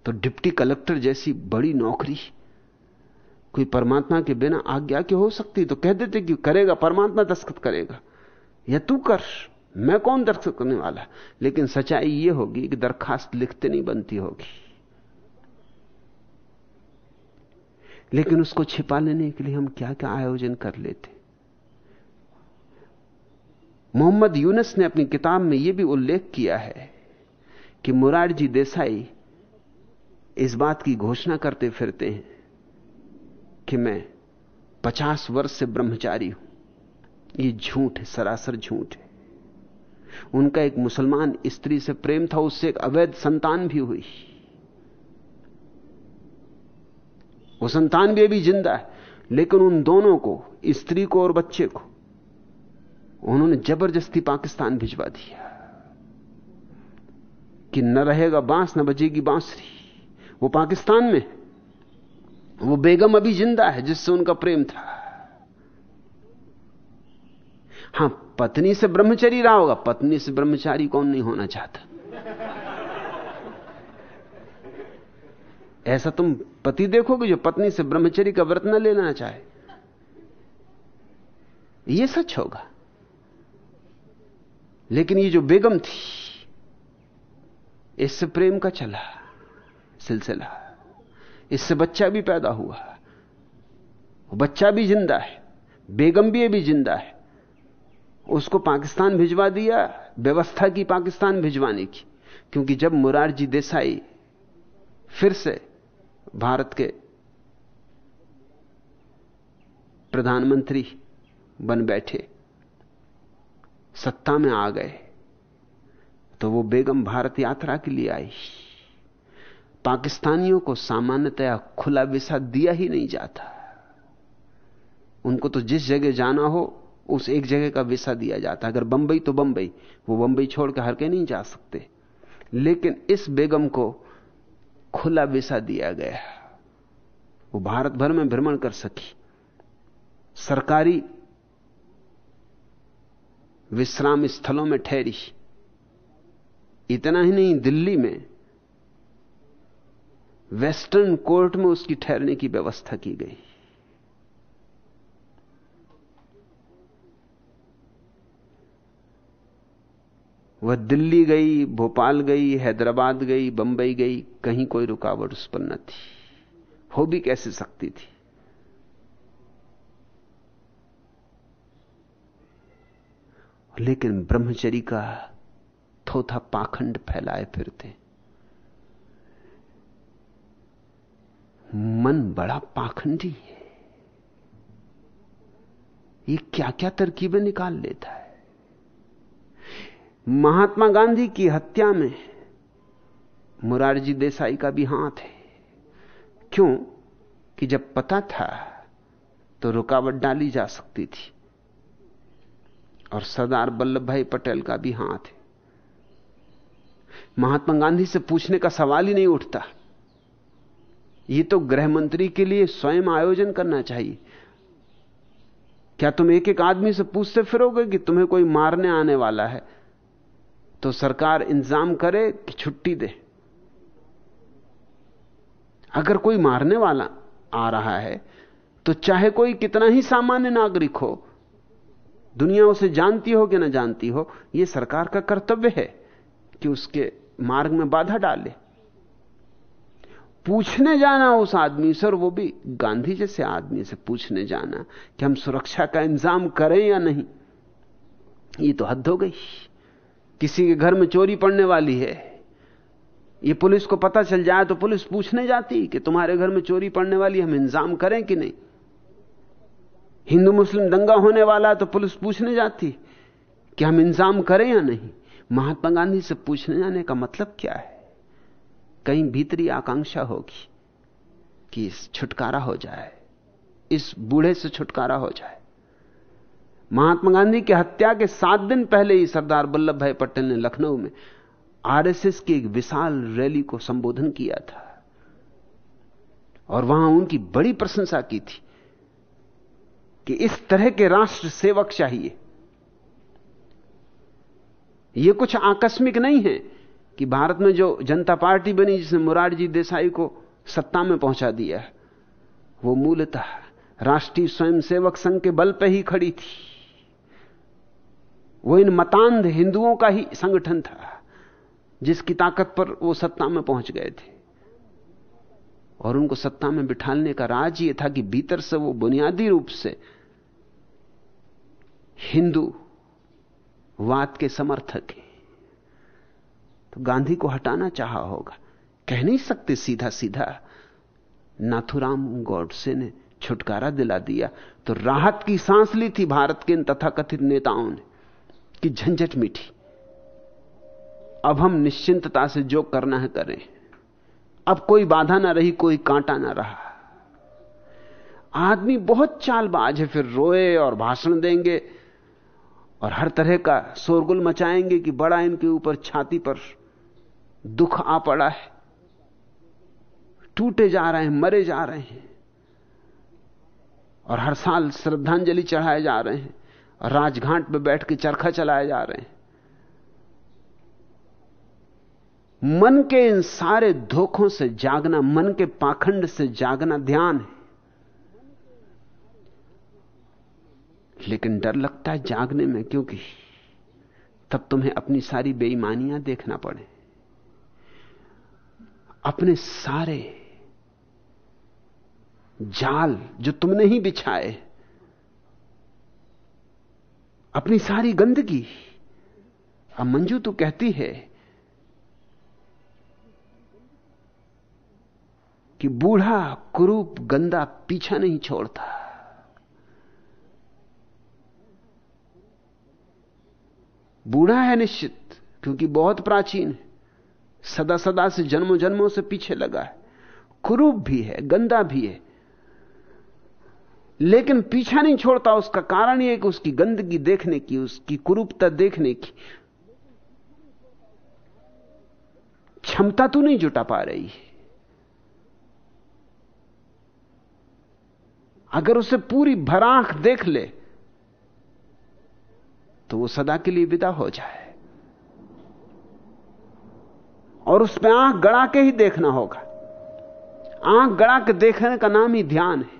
तो डिप्टी कलेक्टर जैसी बड़ी नौकरी, कोई परमात्मा के बिना आज्ञा के हो सकती? तो कह देते कि करेगा, परमात्मा दस्खत करेगा। या तू कर। मैं कौन दस्तखत करने वाला लेकिन सच्चाई यह होगी कि दरखास्त लिखते नहीं बनती होगी। लेकिन उसको छिपा लेने के लिए हम क्या क्या आयोजन कर लेते मोहम्मद यूनस ने अपनी किताब में यह भी उल्लेख किया है कि मुरारजी देसाई इस बात की घोषणा करते फिरते हैं कि मैं पचास वर्ष से ब्रह्मचारी हूँ। यह झूठ है, सरासर झूठ है। उनका एक मुसलमान स्त्री से प्रेम था, उससे एक अवैध संतान भी हुई। वो संतान भी अभी ज़िंदा है, लेकिन उन दोनों को, स्त्री को और बच्चे को, उन्होंने ज़बरदस्ती पाकिस्तान भिजवा दिया। कि न रहेगा बाँस, न बजेगी बांसरी। वो पाकिस्तान में वो बेगम अभी ज़िंदा है, जिससे उनका प्रेम था। हाँ, पत्नी से ब्रह्मचरी रहा होगा, पत्नी से ब्रह्मचारी कौन नहीं होना चाहता? ऐसा तुम पति देखोगे जो पत्नी से ब्रह्मचरी का व्रत न लेना चाहे। यह सच होगा। लेकिन ये जो बेगम थी, इससे प्रेम का चला, सिलसिला। इससे बच्चा भी पैदा हुआ। बच्चा भी ज़िंदा है, बेगम भी अभी ज़िंदा है। उसको पाकिस्तान भिजवा दिया, व्यवस्था की पाकिस्तान भिजवाने की। क्योंकि जब मुरारजी देसाई फिर से भारत के प्रधानमंत्री बन बैठे, सत्ता में आ गए तो वो बेगम भारत यात्रा के लिए आई। पाकिस्तानियों को सामान्यतया खुला विसा दिया ही नहीं जाता। उनको तो जिस जगह जाना हो उस एक जगह का विसा दिया जाता है। अगर बंबई तो बंबई। वो बंबई छोड़ के हर के नहीं जा सकते। लेकिन इस बेगम को खुला विसा दिया गया वो भारत भर में भ्रमण कर सकी। सरकारी विश्राम स्थलों में ठहरी। इतना ही नहीं, दिल्ली में वेस्टर्न कोर्ट में उसकी ठहरने की व्यवस्था की गई। वह दिल्ली गई, भोपाल गई, हैदराबाद गई, बंबई गई, कहीं कोई रुकावट उस पर न थी। हो भी कैसे सकती थी? लेकिन ब्रह्मचरी का थोथा पाखंड फैलाए फिरते मन बड़ा पाखंडी है। ये क्या क्या तरकीबें निकाल लेता है? महात्मा गांधी की हत्या में मुरारजी देसाई का भी हाथ है। क्यों? कि जब पता था तो रुकावट डाली जा सकती थी। और सरदार वल्लभ भाई पटेल का भी हाथ है। महात्मा गांधी से पूछने का सवाल ही नहीं उठता। यह तो गृह मंत्री के लिए स्वयं आयोजन करना चाहिए। क्या तुम एक एक आदमी से पूछते फिरोगे कि तुम्हें कोई मारने आने वाला है? तो सरकार इंतज़ाम करे कि छुट्टी दे। अगर कोई मारने वाला आ रहा है तो चाहे कोई कितना ही सामान्य नागरिक हो, दुनिया उसे जानती हो कि ना जानती हो यह सरकार का कर्तव्य है कि उसके मार्ग में बाधा डाले। पूछने जाना उस आदमी से, और वो भी गांधी जैसे आदमी से पूछने जाना कि हम सुरक्षा का इंतज़ाम करें या नहीं, ये तो हद हो गई। किसी के घर में चोरी पड़ने वाली है। ये पुलिस को पता चल जाए तो पुलिस पूछने जाती कि तुम्हारे घर में चोरी पड़ने वाली, हम इंतज़ाम करें कि नहीं? हिंदू मुस्लिम दंगा होने वाला है तो पुलिस पूछने जाती कि हम इंतज़ाम करें या नहीं? महात्मा गांधी से पूछने जाने का मतलब क्या है? कहीं भीतरी आकांक्षा होगी कि इस छुटकारा हो जाए, इस बूढ़े से छुटकारा हो जाए। महात्मा गांधी की हत्या के सात दिन पहले ही सरदार वल्लभ भाई पटेल ने लखनऊ में आरएसएस की एक विशाल रैली को संबोधन किया था। और वहाँ उनकी बड़ी प्रशंसा की थी कि इस तरह के राष्ट्र सेवक चाहिए। यह कुछ आकस्मिक नहीं है कि भारत में जो जनता पार्टी बनी, जिसने मुरारजी देसाई को सत्ता में पहुँचा दिया वो मूलतः राष्ट्रीय स्वयंसेवक संघ के बल पर ही खड़ी थी। वो इन मतांध हिंदुओं का ही संगठन था, जिसकी ताकत पर वो सत्ता में पहुँच गए थे। और उनको सत्ता में बिठाने का राज ये था कि भीतर से वो बुनियादी रूप से हिंदू वाद के समर्थक हैं। तो गांधी को हटाना चाहा होगा। कह नहीं सकते सीधा सीधा नाथुराम गौडसे ने छुटकारा दिला दिया। तो राहत की सांस ली थी भारत के इन तथाकथित नेताओं ने। कि झंझट मीठी। अब हम निश्चिंतता से जो करना है करें। अब कोई बाधा ना रही, कोई कांटा ना रहा। आदमी बहुत चालबाज है, फिर रोए और भाषण देंगे और हर तरह का शोरगुल मचाएँगे कि बड़ा इनके ऊपर छाती पर दुख आ पड़ा है। टूटे जा रहे हैं, मरे जा रहे हैं और हर साल श्रद्धांजलि चढ़ाए जा रहे हैं। राजघाट पर बैठ के चरखा चलाए जा रहे हैं। मन के इन सारे धोखों से जागना, मन के पाखंड से जागना ध्यान है। लेकिन डर लगता है जागने में, क्योंकि तब तुम्हें अपनी सारी बेईमानियाँ देखना पड़े। अपने सारे जाल जो तुमने ही बिछाए अपनी सारी गंदगी। अब मंजू तो कहती है कि बूढ़ा कुरूप गंदा पीछा नहीं छोड़ता। बूढ़ा है निश्चित, क्योंकि बहुत प्राचीन है। सदा सदा से जन्मों जन्मों से पीछे लगा है। कुरूप भी है, गंदा भी है। लेकिन पीछा नहीं छोड़ता उसका कारण यह कि उसकी गंदगी देखने की, उसकी कुरूपता देखने की। क्षमता तो नहीं जुटा पा रही। अगर उसे पूरी भराख देख ले तो वो सदा के लिए विदा हो जाए। और उस पर आँख गड़ा के ही देखना होगा। आँख गड़ा के देखने का नाम ही ध्यान है।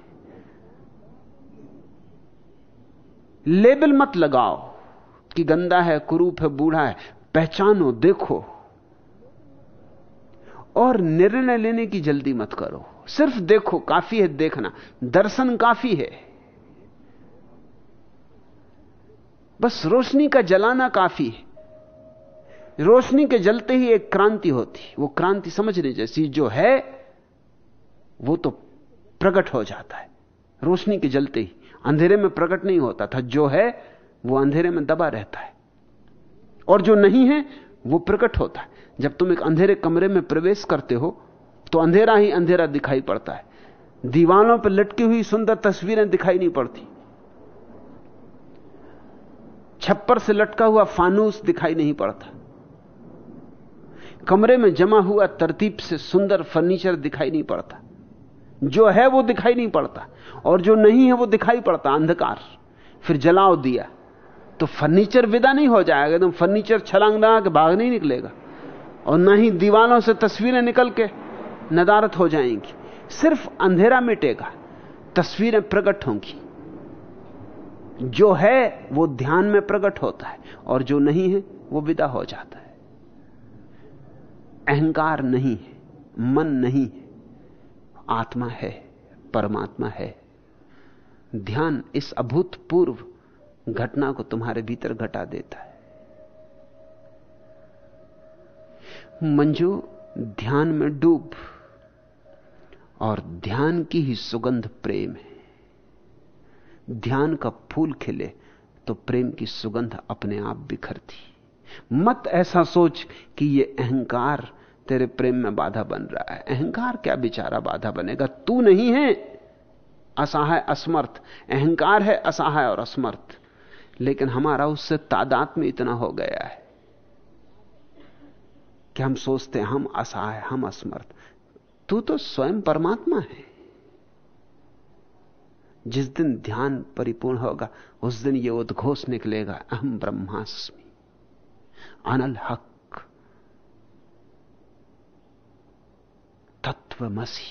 लेबल मत लगाओ कि गंदा है, कुरूप है, बूढ़ा है। पहचानो, देखो। और निर्णय लेने की जल्दी मत करो। सिर्फ़ देखो, काफ़ी है, देखना। दर्शन काफ़ी है। बस रोशनी का जलाना काफ़ी है। रोशनी के जलते ही एक क्रांति होती। वो क्रांति समझने जैसी जो है, वो तो प्रकट हो जाता है। रोशनी के जलते ही। अंधेरे में प्रकट नहीं होता था। जो है, वो अंधेरे में दबा रहता है। और जो नहीं है, वो प्रकट होता है। जब तुम एक अंधेरे कमरे में प्रवेश करते हो तो अंधेरा ही अंधेरा दिखाई पड़ता है। दीवानों पर लटकी हुई सुंदर तस्वीरें दिखाई नहीं पड़ती। छप्पर से लटका हुआ फानूस दिखाई नहीं पड़ता। कमरे में जमा हुआ तरतीब से सुंदर फर्नीचर दिखाई नहीं पड़ता। जो है वो दिखाई नहीं पड़ता। और जो नहीं है वो दिखाई पड़ता, अंधकार। फिर जलाओ दिया। तो फर्नीचर विदा नहीं हो जाएगा, एकदम फर्नीचर छलांग लगा के भाग नहीं निकलेगा। और ना ही दीवालों से तस्वीरें निकल के नदारत हो जाएँगी। सिर्फ़ अंधेरा मिटेगा, तस्वीरें प्रकट होंगी। जो है वो ध्यान में प्रकट होता है, और जो नहीं है वो विदा हो जाता है। अहंकार नहीं है, मन नहीं है। आत्मा है, परमात्मा है। ध्यान इस अभूतपूर्व घटना को तुम्हारे भीतर घटा देता है। मंजू, ध्यान में डूब और ध्यान की ही सुगंध प्रेम है। ध्यान का फूल खिले तो प्रेम की सुगंध अपने आप बिखरती। मत ऐसा सोच कि यह अहंकार तेरे प्रेम में बाधा बन रहा है। अहंकार क्या बेचारा बाधा बनेगा? तू नहीं है। असहाय, असमर्थ। अहंकार है, असहाय और असमर्थ। लेकिन हमारा उससे तादात में इतना हो गया है कि हम सोचते हैं, हम असहाय, हम असमर्थ। तू तो स्वयं परमात्मा है। जिस दिन ध्यान परिपूर्ण होगा, उस दिन यह उद्घोष निकलेगा। अहम ब्रह्मास्मि। अनल हक तत्वमसी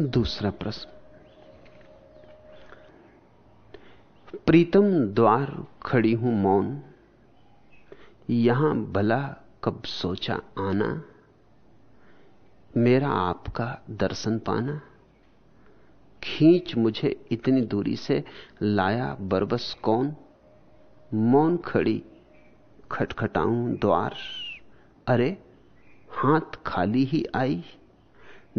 दूसरा प्रश्न। प्रीतम द्वार खड़ी हूँ मौन। यहाँ भला कब सोचा आना। मेरा आपका दर्शन पाना। खींच मुझे इतनी दूरी से लाया बरबस कौन? मौन खड़ी, खटखटाऊं द्वार। अरे, हाथ खाली ही आई,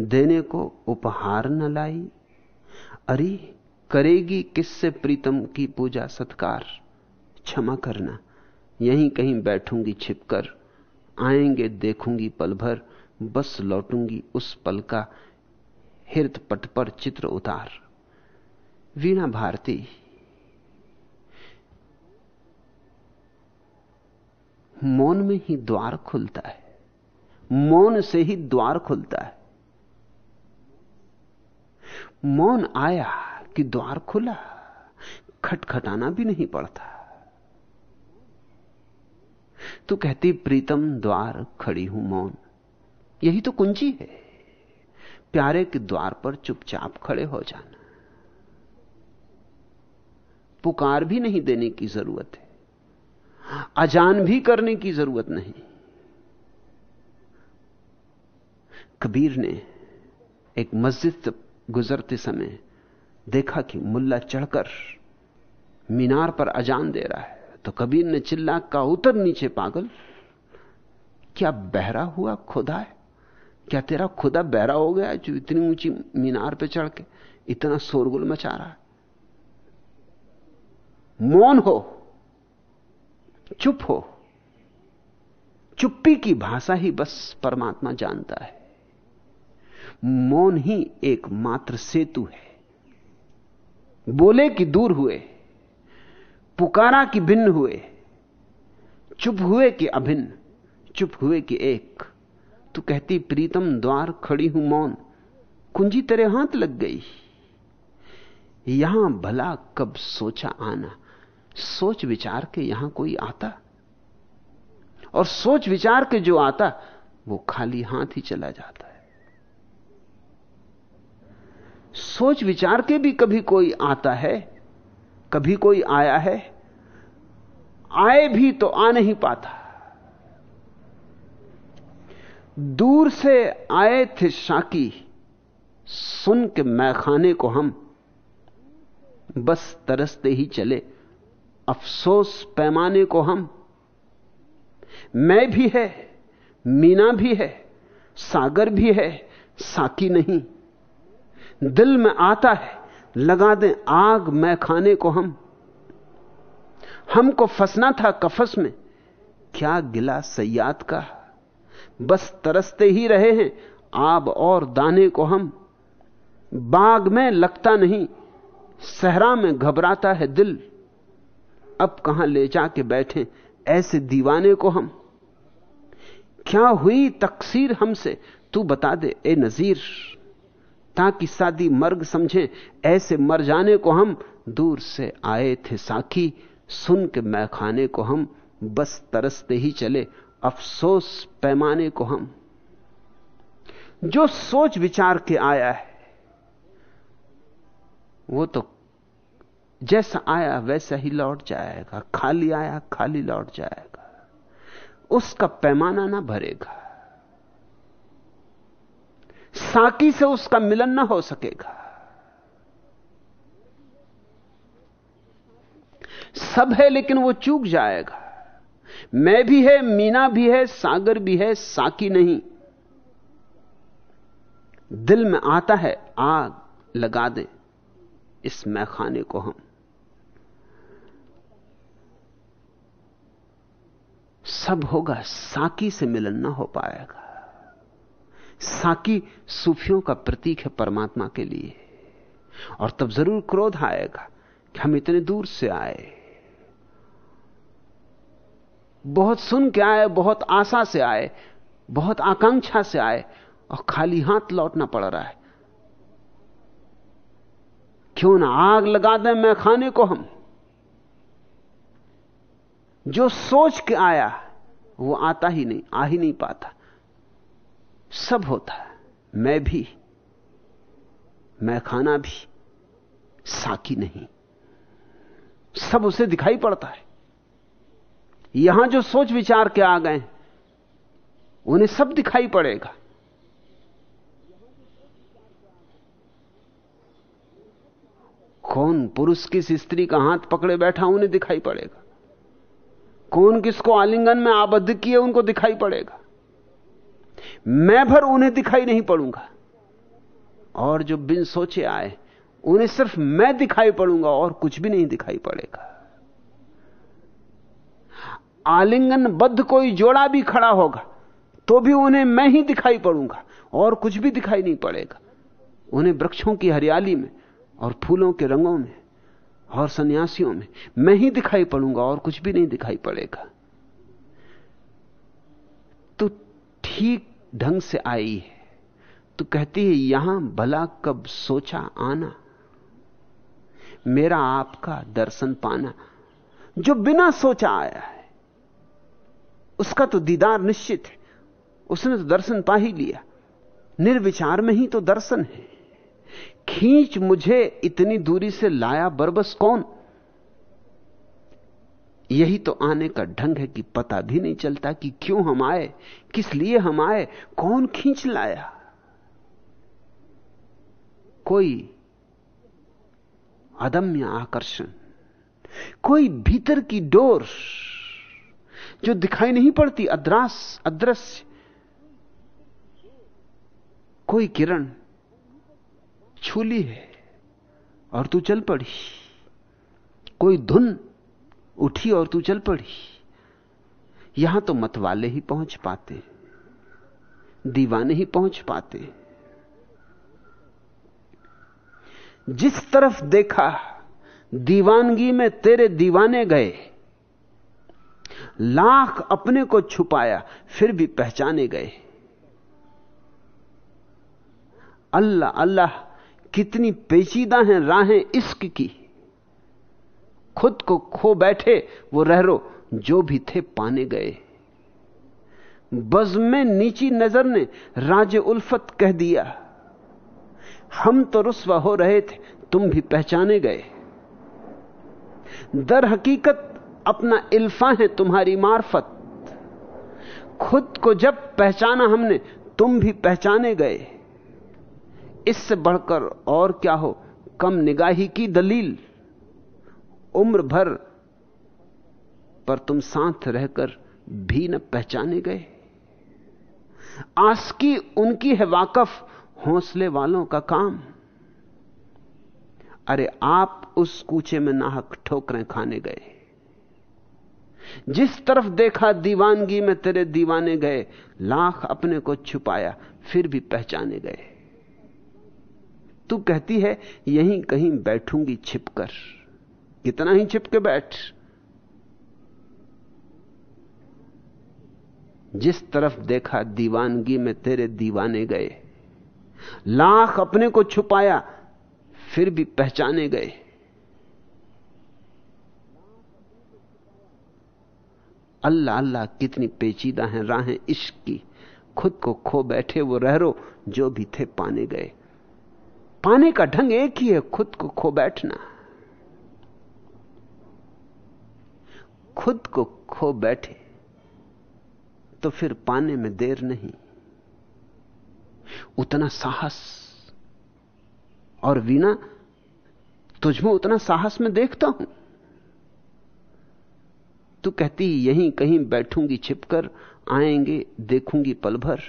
देने को उपहार न लाई। अरे, करेगी किससे प्रीतम की पूजा सत्कार? क्षमा करना, यहीं कहीं बैठूँगी छिपकर। आएँगे देखूँगी पल भर बस लौटूँगी उस पल का हृत पट पर चित्र उतार। वीणा भारती, मौन में ही द्वार खुलता है। मौन से ही द्वार खुलता है। मौन आया कि द्वार खुला, खटखटाना भी नहीं पड़ता। तो कहती, प्रीतम, द्वार, खड़ी हूँ मौन। यही तो कुंजी है। प्यारे के द्वार पर चुपचाप खड़े हो जाना। पुकार भी नहीं देने की ज़रूरत है। अजान भी करने की ज़रूरत नहीं। कबीर ने एक मस्जिद से गुजरते समय देखा कि मुल्ला चढ़कर मीनार पर अजान दे रहा है। तो कबीर ने चिल्ला, का उतर नीचे पागल? क्या बहरा हुआ खुदा है? क्या तेरा खुदा बहरा हो गया जो इतनी ऊँची मीनार पे चढ़ के? इतना शोरगुल मचा रहा है। मौन हो। चुप हो। चुप्पी की भाषा ही बस परमात्मा जानता है। मौन ही एकमात्र सेतु है। बोले कि दूर हुए, पुकारा कि भिन्न हुए, चुप हुए कि अभिन्न, चुप हुए कि एक। तू कहती, प्रीतम, द्वार खड़ी हूँ मौन। कुंजी तेरे हाथ लग गई। यहाँ भला कब सोचा आना? सोच विचार के यहाँ कोई आता? और सोच विचार के जो आता, वो खाली हाथ ही चला जाता है। सोच विचार के भी कभी कोई आता है, कभी कोई आया है, आए भी तो आ नहीं पाता। दूर से आए थे शाकी, सुन के मैखाने को हम बस तरसते ही चले। अफसोस पैमाने को हम, मैं भी है, मीना भी है, सागर भी है, साकी नहीं। दिल में आता है, लगा दें आग मैं खाने को हम। हमको फंसना था कफस में, क्या गिला सयाद का बस तरसते ही रहे हैं। आब और दाने को हम बाग में लगता नहीं, सहरा में घबराता है दिल। अब कहाँ ले जाके बैठे ऐसे दीवाने को हम? क्या हुई तकसीर हमसे? तू बता दे, ए नजीर। ताकि शादी मर्ग समझे, ऐसे मर जाने को हम दूर से आए थे साखी। सुन के मैखाने को हम बस तरसते ही चले अफसोस पैमाने को हम, जो सोच विचार के आया है, वो तो जैसा आया वैसा ही लौट जाएगा, खाली आया खाली लौट जाएगा, उसका पैमाना ना भरेगा, साकी से उसका मिलन ना हो सकेगा। सब है लेकिन वो चूक जाएगा। मैं भी है, मीना भी है, सागर भी है, साकी नहीं। दिल में आता है, आग लगा दे इस मैखाने को हम। सब होगा, साकी से मिलन ना हो पाएगा। साकी सूफियों का प्रतीक है परमात्मा के लिए। और तब ज़रूर क्रोध आएगा कि हम इतने दूर से आए। बहुत सुन के आए, बहुत आशा से आए, बहुत आकांक्षा से आए और खाली हाथ लौटना पड़ रहा है। क्यों ना आग लगा दें मैं खाने को हम? जो सोच के आया, वो आता ही नहीं, आ ही नहीं पाता। सब होता है। मैं भी मैं खाना भी, साकी नहीं। सब उसे दिखाई पड़ता है। यहाँ जो सोच विचार के आ गए, उन्हें सब दिखाई पड़ेगा। कौन पुरुष किस स्त्री का हाथ पकड़े बैठा उन्हें दिखाई पड़ेगा? कौन किसको आलिंगन में आबद्ध किए उनको दिखाई पड़ेगा? मैं भर उन्हें दिखाई नहीं पड़ूँगा। और जो बिन सोचे आए, उन्हें सिर्फ़ मैं दिखाई पड़ूँगा और कुछ भी नहीं दिखाई पड़ेगा। आलिंगन बद्ध कोई जोड़ा भी खड़ा होगा तो भी उन्हें मैं ही दिखाई पड़ूँगा, और कुछ भी दिखाई नहीं पड़ेगा। उन्हें वृक्षों की हरियाली में, और फूलों के रंगों में, और सन्यासियों में मैं ही दिखाई पड़ूँगा, और कुछ भी नहीं दिखाई पड़ेगा। तो ठीक ढंग से आई है। तो कहती है, यहाँ भला कब सोचा आना? मेरा आपका दर्शन पाना, जो बिना सोचा आया है। उसका तो दीदार निश्चित है। उसने तो दर्शन पा ही लिया। निर्विचार में ही तो दर्शन है। खींच मुझे इतनी दूरी से लाया बरबस कौन? यही तो आने का ढंग है कि पता भी नहीं चलता कि क्यों हम आए, किस लिए हम आए, कौन खींच लाया। कोई अदम्य आकर्षण, कोई भीतर की डोर जो दिखाई नहीं पड़ती, अद्रास अदृश्य कोई किरण छूली है और तू चल पड़ी। कोई धुन उठी और तू चल पड़ी। यहाँ तो मतवाले ही पहुँच पाते, दीवाने ही पहुँच पाते। जिस तरफ़ देखा, दीवानगी में तेरे दीवाने गए लाख अपने को छुपाया, फिर भी पहचाने गए। अल्लाह अल्लाह, कितनी पेचीदा हैं राहें इश्क की। खुद को खो बैठे, वो रहरो जो भी थे पाने गए। बज में नीची नज़र ने राज उल्फत कह दिया, हम तो रुस्वा हो रहे थे, तुम भी पहचाने गए। दर हकीकत अपना इल्फा है तुम्हारी मार्फत। खुद को जब पहचाना हमने, तुम भी पहचाने गए। इससे बढ़कर और क्या हो? कम निगाही की दलील। उम्र भर पर तुम साथ रहकर भी न पहचाने गए। आसकी उनकी है वाकफ हौसले वालों का काम। अरे आप उस कूचे में नाहक ठोकरें खाने गए। जिस तरफ़ देखा दीवानगी में तेरे दीवाने गए, लाख अपने को छुपाया, फिर भी पहचाने गए। तू कहती है, यहीं कहीं बैठूँगी छिपकर। कितना ही छिपके बैठ। जिस तरफ़ देखा दीवानगी में तेरे दीवाने गए, लाख अपने को छुपाया, फिर भी पहचाने गए। अल्लाह अल्लाह कितनी पेचीदा हैं, राहें इश्क। की खुद को खो बैठे वो रहरो जो भी थे पाने गए। पाने का ढंग एक ही है, खुद को खो बैठना। खुद को खो बैठे तो फिर पाने में देर नहीं। उतना साहस और वीना तुझमें उतना साहस में देखता हूँ। तू कहती यहीं कहीं बैठूँगी छिपकर, आएँगे देखूँगी पल भर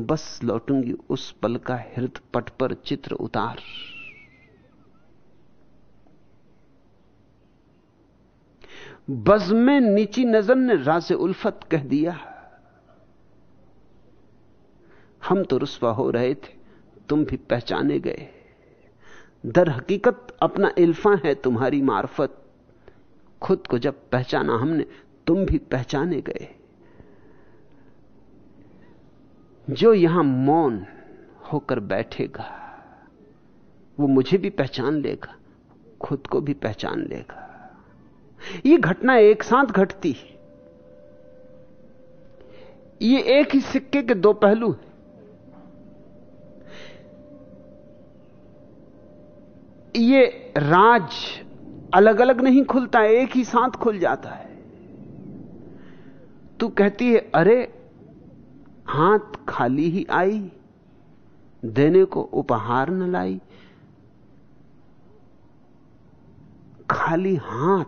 बस लौटूँगी उस पल का हृद पट पर चित्र उतार। बज में नीची नज़र ने राज उल्फत कह दिया, हम तो रुस्वा हो रहे थे, तुम भी पहचाने गए। दर हकीकत अपना इल्फा है तुम्हारी मार्फत। खुद को जब पहचाना हमने, तुम भी पहचाने गए। जो यहाँ मौन होकर बैठेगा, वो मुझे भी पहचान लेगा, खुद को भी पहचान लेगा। ये घटना एक साथ घटती है। ये एक ही सिक्के के दो पहलू हैं। ये राज अलग अलग नहीं खुलता एक ही साथ खुल जाता है। तू कहती है, अरे, हाथ खाली ही आई, देने को उपहार न लाई, खाली हाथ,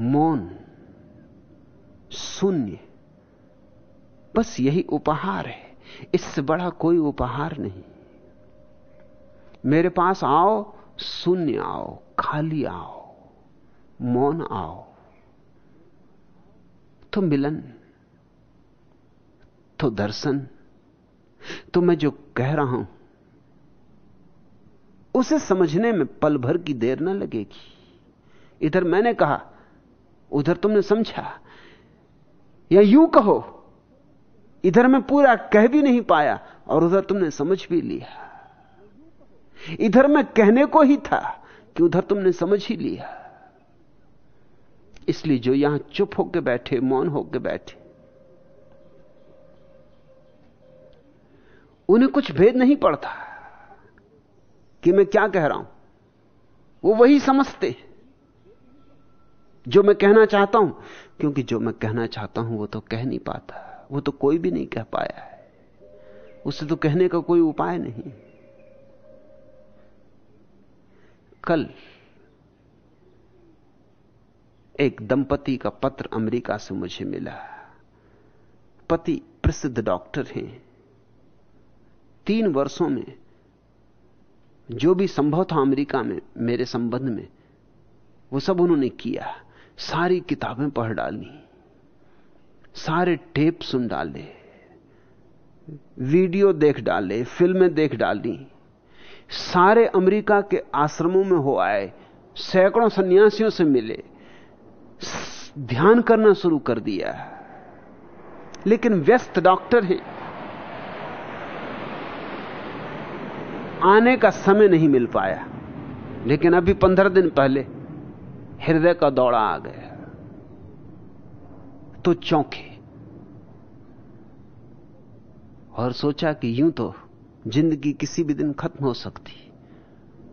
मौन, शून्य, बस यही उपहार है, इससे बड़ा कोई उपहार नहीं। मेरे पास आओ शून्य आओ, खाली आओ, मौन आओ। तो मिलन तो दर्शन तो मैं जो कह रहा हूँ, उसे समझने में पल भर की देर न लगेगी। इधर मैंने कहा, उधर तुमने समझा। या यूँ कहो, इधर मैं पूरा कह भी नहीं पाया और उधर तुमने समझ भी लिया। इधर मैं कहने को ही था कि उधर तुमने समझ ही लिया। इसलिए जो यहाँ चुप होकर बैठे, मौन होकर बैठे, उन्हें कुछ भेद नहीं पड़ता कि मैं क्या कह रहा हूँ। वो वही समझते जो मैं कहना चाहता हूँ, क्योंकि जो मैं कहना चाहता हूँ वो तो कह नहीं पाता, वो तो कोई भी नहीं कह पाया है। उसे तो कहने का कोई उपाय नहीं। कल एक दंपति का पत्र अमेरिका से मुझे मिला। पति प्रसिद्ध डॉक्टर हैं। तीन वर्षों में जो भी संभव था अमेरिका में, मेरे संबंध में, वो सब उन्होंने किया। सारी किताबें पढ़ डाली। सारे टेप सुन डाले। वीडियो देख डाले, फ़िल्में देख डाली। सारे अमेरिका के आश्रमों में हो आए, सैकड़ों सन्यासियों से मिले, ध्यान करना शुरू कर दिया। लेकिन व्यस्त डॉक्टर हैं। आने का समय नहीं मिल पाया। लेकिन अभी पंद्रह दिन पहले हृदय का दौड़ा आ गया। तो चौंके। और सोचा कि यूँ तो ज़िंदगी किसी भी दिन खत्म हो सकती।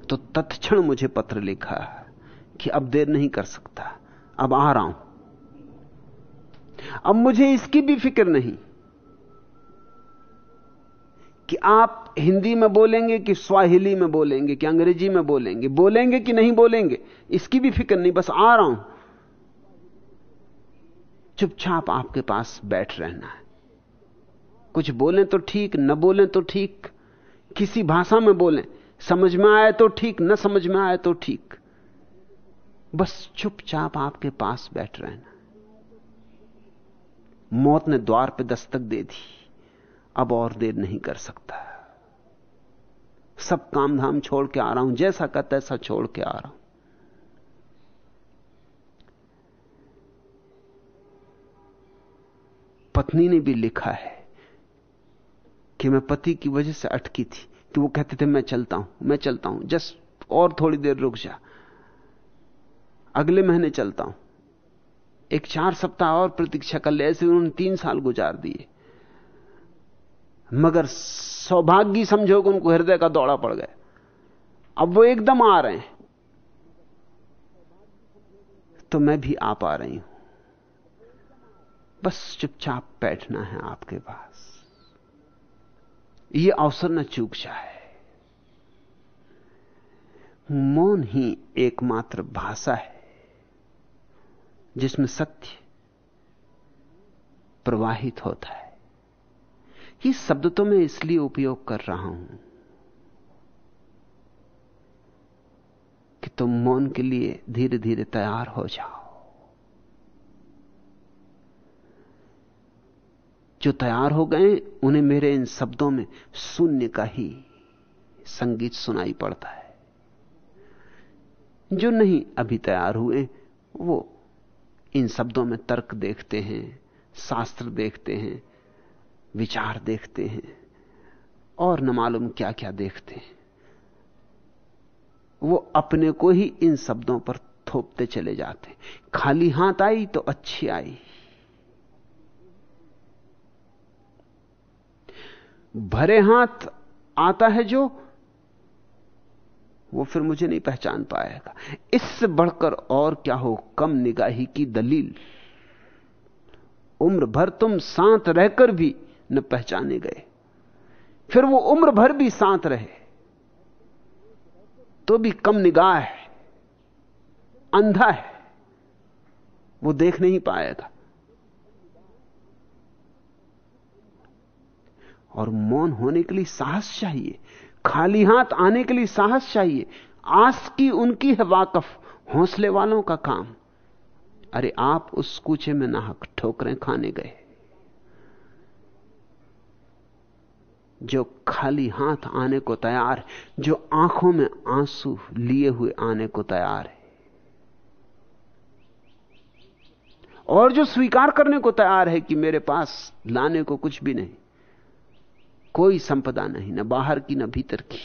तो तत्क्षण मुझे पत्र लिखा कि अब देर नहीं कर सकता, अब आ रहा हूँ। अब मुझे इसकी भी फ़िक्र नहीं कि आप हिंदी में बोलेंगे कि स्वाहिली में बोलेंगे, कि अंग्रेज़ी में बोलेंगे। बोलेंगे कि नहीं बोलेंगे, इसकी भी फ़िक्र नहीं, बस आ रहा हूँ। चुपचाप आपके पास बैठ रहना है। कुछ बोलें तो ठीक, न बोलें तो ठीक। किसी भाषा में बोलें, समझ में आए तो ठीक, न समझ में आए तो ठीक। बस चुपचाप आपके पास बैठ रहना। मौत ने द्वार पे दस्तक दे दी। अब और देर नहीं कर सकता। सब काम धाम छोड़ के आ रहा हूँ, जैसा का तैसा छोड़ के आ रहा हूँ। पत्नी ने भी लिखा है कि मैं पति की वजह से अटकी थी कि वो कहते थे, मैं चलता हूँ, मैं चलता हूँ, जस्ट और थोड़ी देर रुक जा। अगले महीने चलता हूँ। एक चार सप्ताह और प्रतीक्षा कर ले, ऐसे उन्होंने तीन साल गुजार दिए। मगर सौभाग्य समझो कि उनको हृदय का दौड़ा पड़ गया। अब वो एकदम आ रहे हैं। तो मैं भी आ पा रही हूँ। बस चुपचाप बैठना है आपके पास। ये अवसर न चूक जाए। मौन ही एकमात्र भाषा है, जिसमें सत्य प्रवाहित होता है। ये शब्द तो मैं इसलिए उपयोग कर रहा हूँ कि तुम मौन के लिए धीरे धीरे तैयार हो जाओ। जो तैयार हो गए, उन्हें मेरे इन शब्दों में शून्य का ही संगीत सुनाई पड़ता है। जो नहीं अभी तैयार हुए, वो इन शब्दों में तर्क देखते हैं, शास्त्र देखते हैं, विचार देखते हैं, और न मालूम क्या क्या देखते हैं। वो अपने को ही इन शब्दों पर थोपते चले जाते खाली हाथ आई तो अच्छी आई। भरे हाथ आता है जो, वो फिर मुझे नहीं पहचान पाएगा। इससे बढ़कर और क्या हो? कम निगाही की दलील। उम्र भर तुम साथ रहकर भी न पहचाने गए। फिर वो उम्र भर भी साथ रहे। तो भी कम निगाह है। अंधा है। वो देख नहीं पाएगा। और मौन होने के लिए साहस चाहिए। खाली हाथ आने के लिए साहस चाहिए। आस की उनकी है वाकफ, हौसले वालों का काम। अरे आप उस कूचे में नाहक ठोकरें खाने गए। जो खाली हाथ आने को तैयार है जो आँखों में आँसू लिए हुए आने को तैयार है। और जो स्वीकार करने को तैयार है कि मेरे पास लाने को कुछ भी नहीं। कोई संपदा नहीं, न बाहर की, न भीतर की।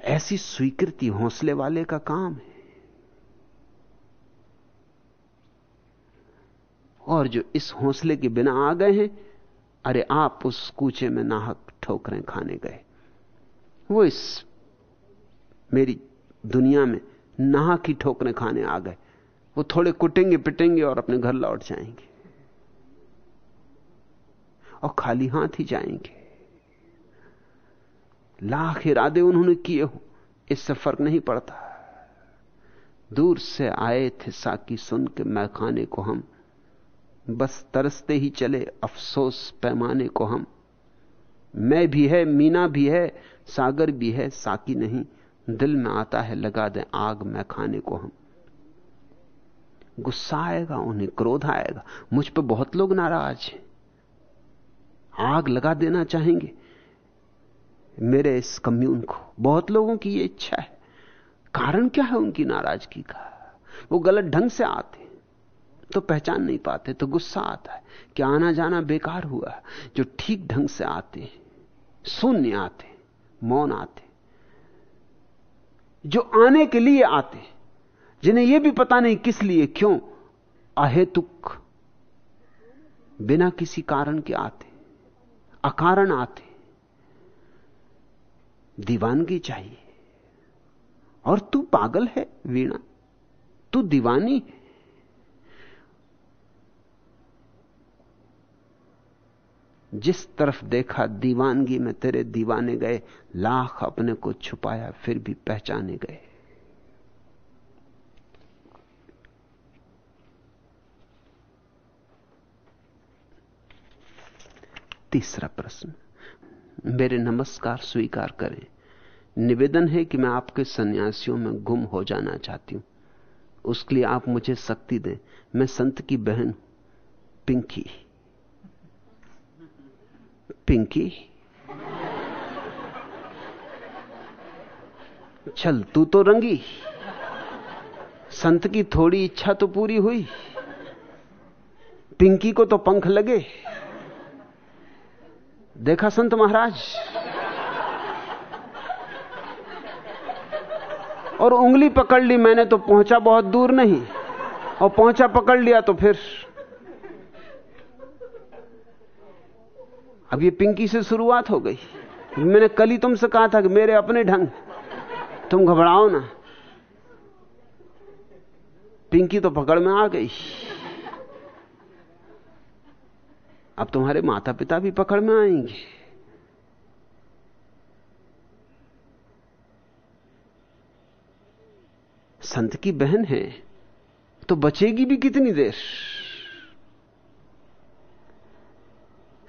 ऐसी स्वीकृति हौसले वाले का काम है। और जो इस हौसले के बिना आ गए हैं, अरे आप उस कूचे में नाहक ठोकरें खाने गए। वो इस मेरी दुनिया में नाहक ही ठोकरें खाने आ गए। वो थोड़े कुटेंगे, पिटेंगे और अपने घर लौट जाएँगे। और खाली हाथ ही जाएँगे। लाख इरादे उन्होंने किए हो, इससे फ़र्क नहीं पड़ता। दूर से आए थे साकी सुन के मैं खाने को हम, बस तरसते ही चले अफसोस पैमाने को हम। मैं भी है, मीना भी है, सागर भी है, साकी नहीं, दिल में आता है लगा दे आग मैं खाने को हम। गुस्सा आएगा, उन्हें क्रोध आएगा, मुझ पर बहुत लोग नाराज़ हैं। आग लगा देना चाहेंगे। मेरे इस कम्यून को, बहुत लोगों की ये इच्छा है। कारण क्या है उनकी नाराज़गी का? वो गलत ढंग से आते तो पहचान नहीं पाते तो गुस्सा आता है। कि आना जाना बेकार हुआ? जो ठीक ढंग से आते हैं, शून्य आते मौन आते जो आने के लिए आते जिन्हें यह भी पता नहीं किस लिए, क्यों? अहेतुक, बिना किसी कारण के आते अकारण आते। दीवानगी चाहिए। और तू पागल है, वीणा। तू दीवानी है। जिस तरफ़ देखा दीवानगी में तेरे दीवाने गए, लाख अपने को छुपाया, फिर भी पहचाने गए। तीसरा प्रश्न। मेरे नमस्कार स्वीकार करें। निवेदन है कि मैं आपके सन्यासियों में गुम हो जाना चाहती हूँ। उसके लिए आप मुझे शक्ति दें। मैं संत की बहन पिंकी। पिंकी? चल, तू तो रंगी। संत की थोड़ी इच्छा तो पूरी हुई। पिंकी को तो पंख लगे। देखा संत महाराज? और उंगली पकड़ ली मैंने तो पहुँचा बहुत दूर नहीं, और पहुँचा पकड़ लिया तो फिर। अब ये पिंकी से शुरुआत हो गई। मैंने कल ही तुमसे कहा था कि मेरे अपने ढंग, तुम घबराओ ना। पिंकी तो पकड़ में आ गई। अब तुम्हारे माता पिता भी पकड़ में आएँगे। संत की बहन है तो बचेगी भी कितनी देर?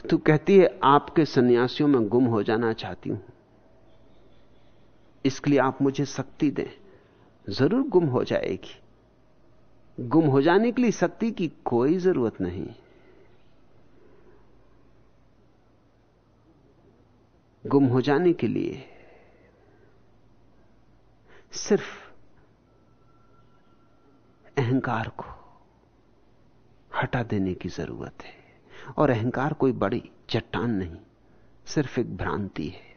तू कहती है, आपके सन्यासियों में गुम हो जाना चाहती हूँ। इसके लिए आप मुझे शक्ति दें। ज़रूर गुम हो जाएगी। गुम हो जाने के लिए शक्ति की कोई ज़रूरत नहीं। गुम हो जाने के लिए सिर्फ़ अहंकार को हटा देने की ज़रूरत है। और अहंकार कोई बड़ी चट्टान नहीं, सिर्फ़ एक भ्रांति है,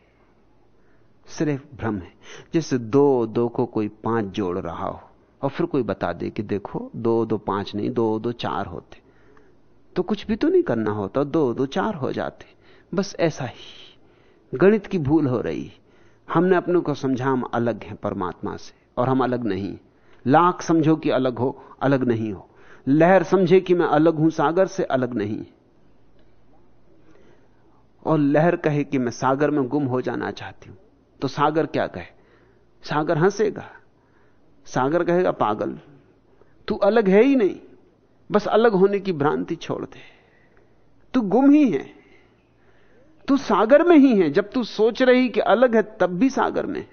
सिर्फ़ भ्रम है। जैसे दो दो को कोई पाँच जोड़ रहा हो और फिर कोई बता दे कि देखो, दो दो पाँच नहीं, दो दो चार होते। तो कुछ भी तो नहीं करना होता, दो दो चार हो जाते। बस ऐसा ही। गणित की भूल हो रही। हमने अपने को समझा, हम अलग हैं परमात्मा से, और हम अलग नहीं। लाख समझो कि अलग हो, अलग नहीं हो। लहर समझे कि मैं अलग हूँ, सागर से अलग नहीं। और लहर कहे कि मैं सागर में गुम हो जाना चाहती हूँ तो सागर क्या कहे? सागर हंसेगा। सागर कहेगा, पागल, तू अलग है ही नहीं। बस अलग होने की भ्रांति छोड़ दे। तू गुम ही है। तू सागर में ही है। जब तू सोच रही कि अलग है, तब भी सागर में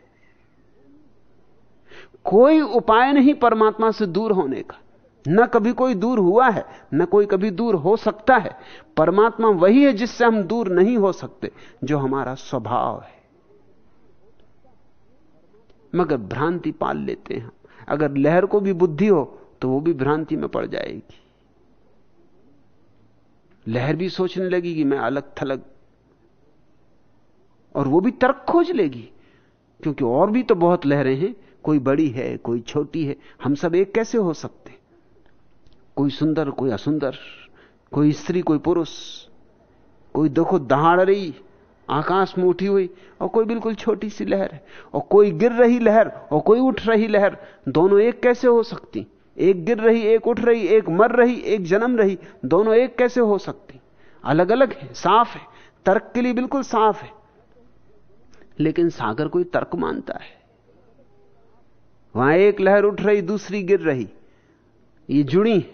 कोई उपाय नहीं परमात्मा से दूर होने का। न कभी कोई दूर हुआ है, न कोई कभी दूर हो सकता है। परमात्मा वही है जिससे हम दूर नहीं हो सकते, जो हमारा स्वभाव है। मगर भ्रांति पाल लेते हैं अगर लहर को भी बुद्धि हो तो वो भी भ्रांति में पड़ जाएगी। लहर भी सोचने लगी कि मैं अलग थलग और वो भी तर्क खोज लेगी। क्योंकि और भी तो बहुत लहरें हैं, कोई बड़ी है, कोई छोटी है, हम सब एक कैसे हो सकते? कोई सुंदर, कोई असुंदर, कोई स्त्री, कोई पुरुष, कोई देखो दहाड़ रही, आकाश में उठी हुई, और कोई बिल्कुल छोटी सी लहर है, और कोई गिर रही लहर, और कोई उठ रही लहर, दोनों एक कैसे हो सकती? एक गिर रही, एक उठ रही, एक मर रही, एक जन्म रही, दोनों एक कैसे हो सकती? अलग अलग है, साफ़ है, तर्क के लिए बिल्कुल साफ़ है। लेकिन सागर कोई तर्क मानता है। वहाँ एक लहर उठ रही, दूसरी गिर रही। ये जुड़ी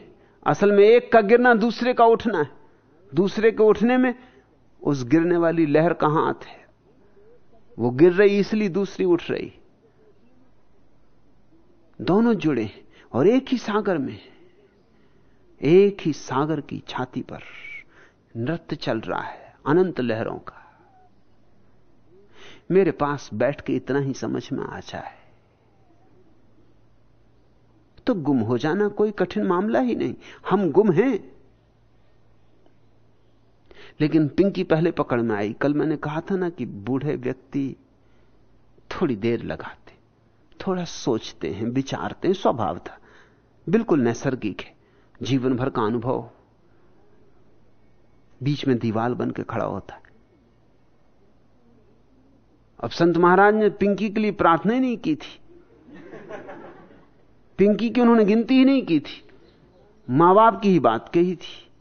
असल में एक का गिरना, दूसरे का उठना है। दूसरे के उठने में उस गिरने वाली लहर कहाँ आते है? वो गिर रही, इसलिए दूसरी उठ रही। दोनों जुड़े और एक ही सागर में एक ही सागर की छाती पर नृत्य चल रहा है, अनंत लहरों का। मेरे पास बैठ के इतना ही समझ में आ जाए। तो गुम हो जाना कोई कठिन मामला ही नहीं। हम गुम हैं। लेकिन पिंकी पहले पकड़ में आई। कल मैंने कहा था ना कि बूढ़े व्यक्ति थोड़ी देर लगाते, थोड़ा सोचते हैं, विचारते हैं, स्वभाव था। बिल्कुल नैसर्गिक है। जीवन भर का अनुभव। बीच में दीवाल बन के खड़ा होता। है अब संत महाराज ने पिंकी के लिए प्रार्थना ही नहीं की थी। पिंकी की उन्होंने गिनती ही नहीं की थी। माँ बाप की ही बात कही थी।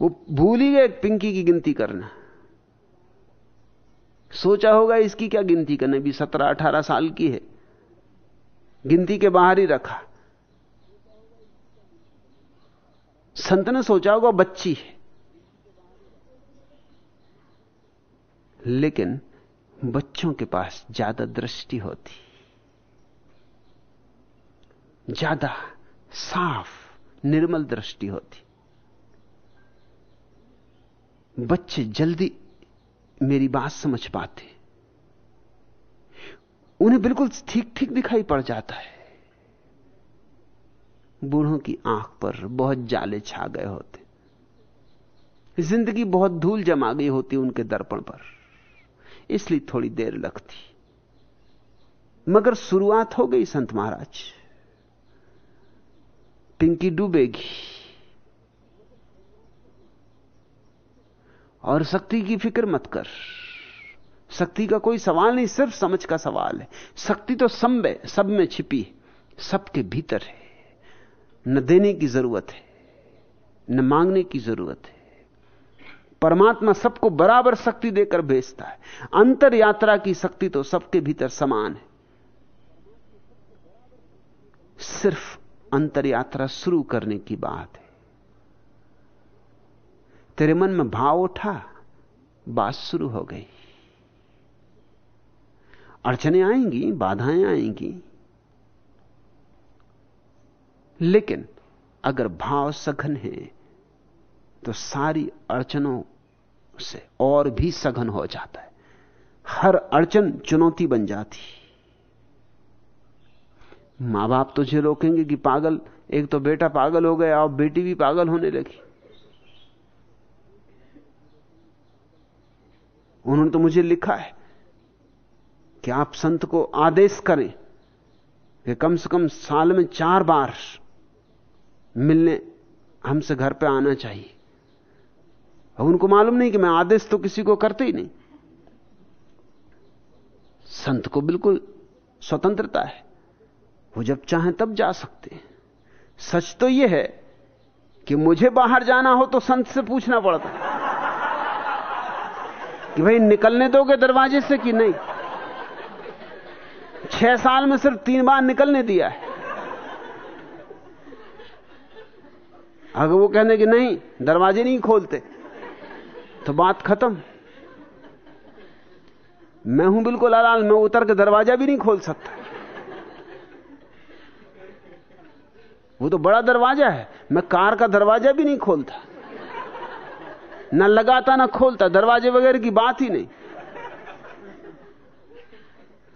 वो भूल ही गए पिंकी की गिनती करना। सोचा होगा इसकी क्या गिनती करना भी सत्रह अठारह साल की है। गिनती के बाहर ही रखा। संत ने सोचा होगा बच्ची है। लेकिन बच्चों के पास ज़्यादा दृष्टि होती। ज़्यादा साफ़, निर्मल दृष्टि होती। बच्चे जल्दी मेरी बात समझ पाते। उन्हें बिल्कुल ठीक ठीक दिखाई पड़ जाता है। बूढ़ों की आँख पर बहुत जाले छा गए होते। ज़िंदगी बहुत धूल जमा गई होती उनके दर्पण पर। इसलिए थोड़ी देर लगती। मगर शुरुआत हो गई संत महाराज। पिंकी डूबेगी। और शक्ति की फ़िक्र मत कर। शक्ति का कोई सवाल नहीं, सिर्फ़ समझ का सवाल है। शक्ति तो सब सब में छिपी सबके भीतर है। न देने की ज़रूरत है, न मांगने की ज़रूरत है। परमात्मा सबको बराबर शक्ति देकर भेजता है। अंतर यात्रा की शक्ति तो सबके भीतर समान है। सिर्फ़ अंतर यात्रा शुरू करने की बात है। तेरे मन में भाव उठा, बात शुरू हो गई। अड़चने आएँगी, बाधाएँ आएँगी। लेकिन अगर भाव सघन है तो सारी अड़चनों से और भी सघन हो जाता है। हर अड़चन चुनौती बन जाती माँ बाप तुझे रोकेंगे कि पागल, एक तो बेटा पागल हो गया और बेटी भी पागल होने लगी। उन्होंने तो मुझे लिखा है कि आप संत को आदेश करें कि कम से कम साल में चार बार मिलने हमसे घर पे आना चाहिए। अब उनको मालूम नहीं कि मैं आदेश तो किसी को करते ही नहीं। संत को बिल्कुल स्वतंत्रता है। वो जब चाहें तब जा सकते हैं। सच तो यह है कि मुझे बाहर जाना हो तो संत से पूछना पड़ता है कि भाई निकलने दोगे दरवाजे से कि नहीं? छह साल में सिर्फ़ तीन बार निकलने दिया है। अगर वो कहने कि नहीं, दरवाजे नहीं खोलते तो बात खत्म। मैं हूँ बिल्कुल अलाल मैं उतर के दरवाज़ा भी नहीं खोल सकता। वो तो बड़ा दरवाज़ा है, मैं कार का दरवाज़ा भी नहीं खोलता। ना लगाता, ना खोलता, दरवाजे वगैरह की बात ही नहीं।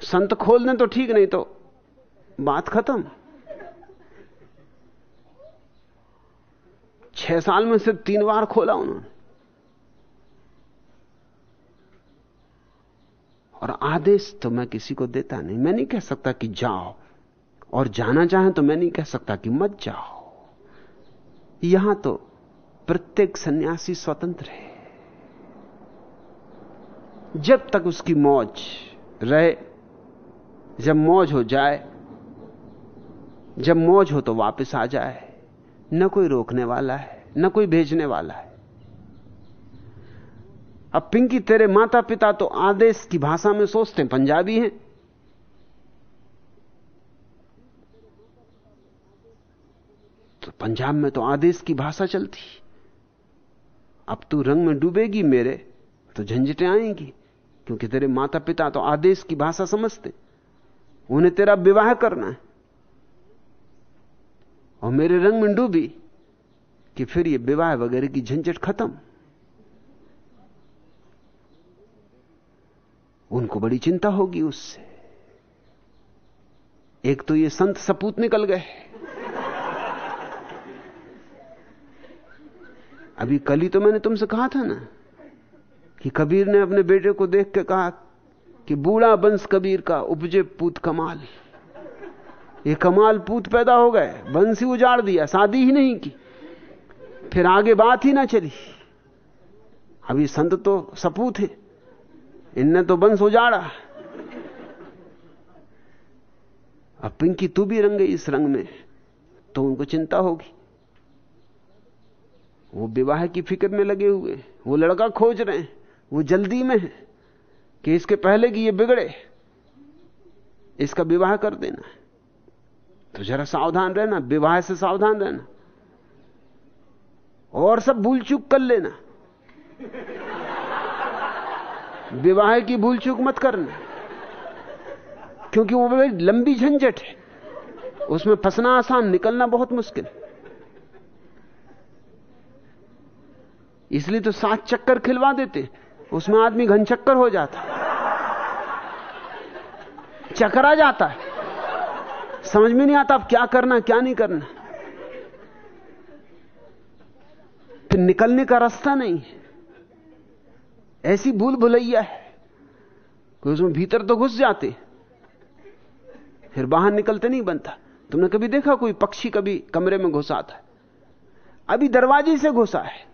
संत खोल दें तो ठीक नहीं तो बात खत्म। छह साल में सिर्फ़ तीन बार खोला उन्होंने। और आदेश तो मैं किसी को देता नहीं। मैं नहीं कह सकता कि जाओ। और जाना चाहे तो मैं नहीं कह सकता कि मत जाओ। यहाँ तो प्रत्येक सन्यासी स्वतंत्र है। जब तक उसकी मौज रहे, जब मौज हो जाए, जब मौज हो तो वापस आ जाए। न कोई रोकने वाला है, न कोई भेजने वाला है। अब पिंकी, तेरे माता पिता तो आदेश की भाषा में सोचते हैं, पंजाबी हैं। तो पंजाब में तो आदेश की भाषा चलती। अब तू रंग में डूबेगी मेरे तो झंझटें आएँगी, क्योंकि तेरे माता पिता तो आदेश की भाषा समझते। उन्हें तेरा विवाह करना है। और मेरे रंग में डूबी कि फिर ये विवाह वगैरह की झंझट खत्म। उनको बड़ी चिंता होगी उससे। एक तो ये संत सपूत निकल गए। अभी कल ही तो मैंने तुमसे कहा था ना कि कबीर ने अपने बेटे को देख के कहा कि बूढ़ा बंश कबीर का उपजे पूत कमाल। ये कमाल पूत पैदा हो गए बंश ही उजाड़ दिया, शादी ही नहीं की। फिर आगे बात ही ना चली। अभी संत तो सपूत है। इनने तो बंश उजाड़ा। अब पिंकी तू भी रंग इस रंग में तो उनको चिंता होगी। वो विवाह की फ़िक्र में लगे हुए, वो लड़का खोज रहे हैं, वो जल्दी में है कि इसके पहले कि ये बिगड़े, इसका विवाह कर देना तो जरा सावधान रहना, विवाह से सावधान रहना। और सब भूल चूक कर लेना। विवाह की भूल चूक मत करना। क्योंकि वो बड़ी लंबी झंझट है। उसमें फंसना आसान, निकलना बहुत मुश्किल। इसलिए तो सात चक्कर खिलवा देते, उसमें आदमी घन चक्कर हो जाता। चकरा जाता। है समझ में नहीं आता अब क्या करना, क्या नहीं करना। फिर निकलने का रास्ता नहीं है। ऐसी भूल भुलैया है। कि उसमें भीतर तो घुस जाते। फिर बाहर निकलते नहीं बनता। तुमने कभी देखा कोई पक्षी कभी कमरे में घुस आता है अभी दरवाजे से घुसा है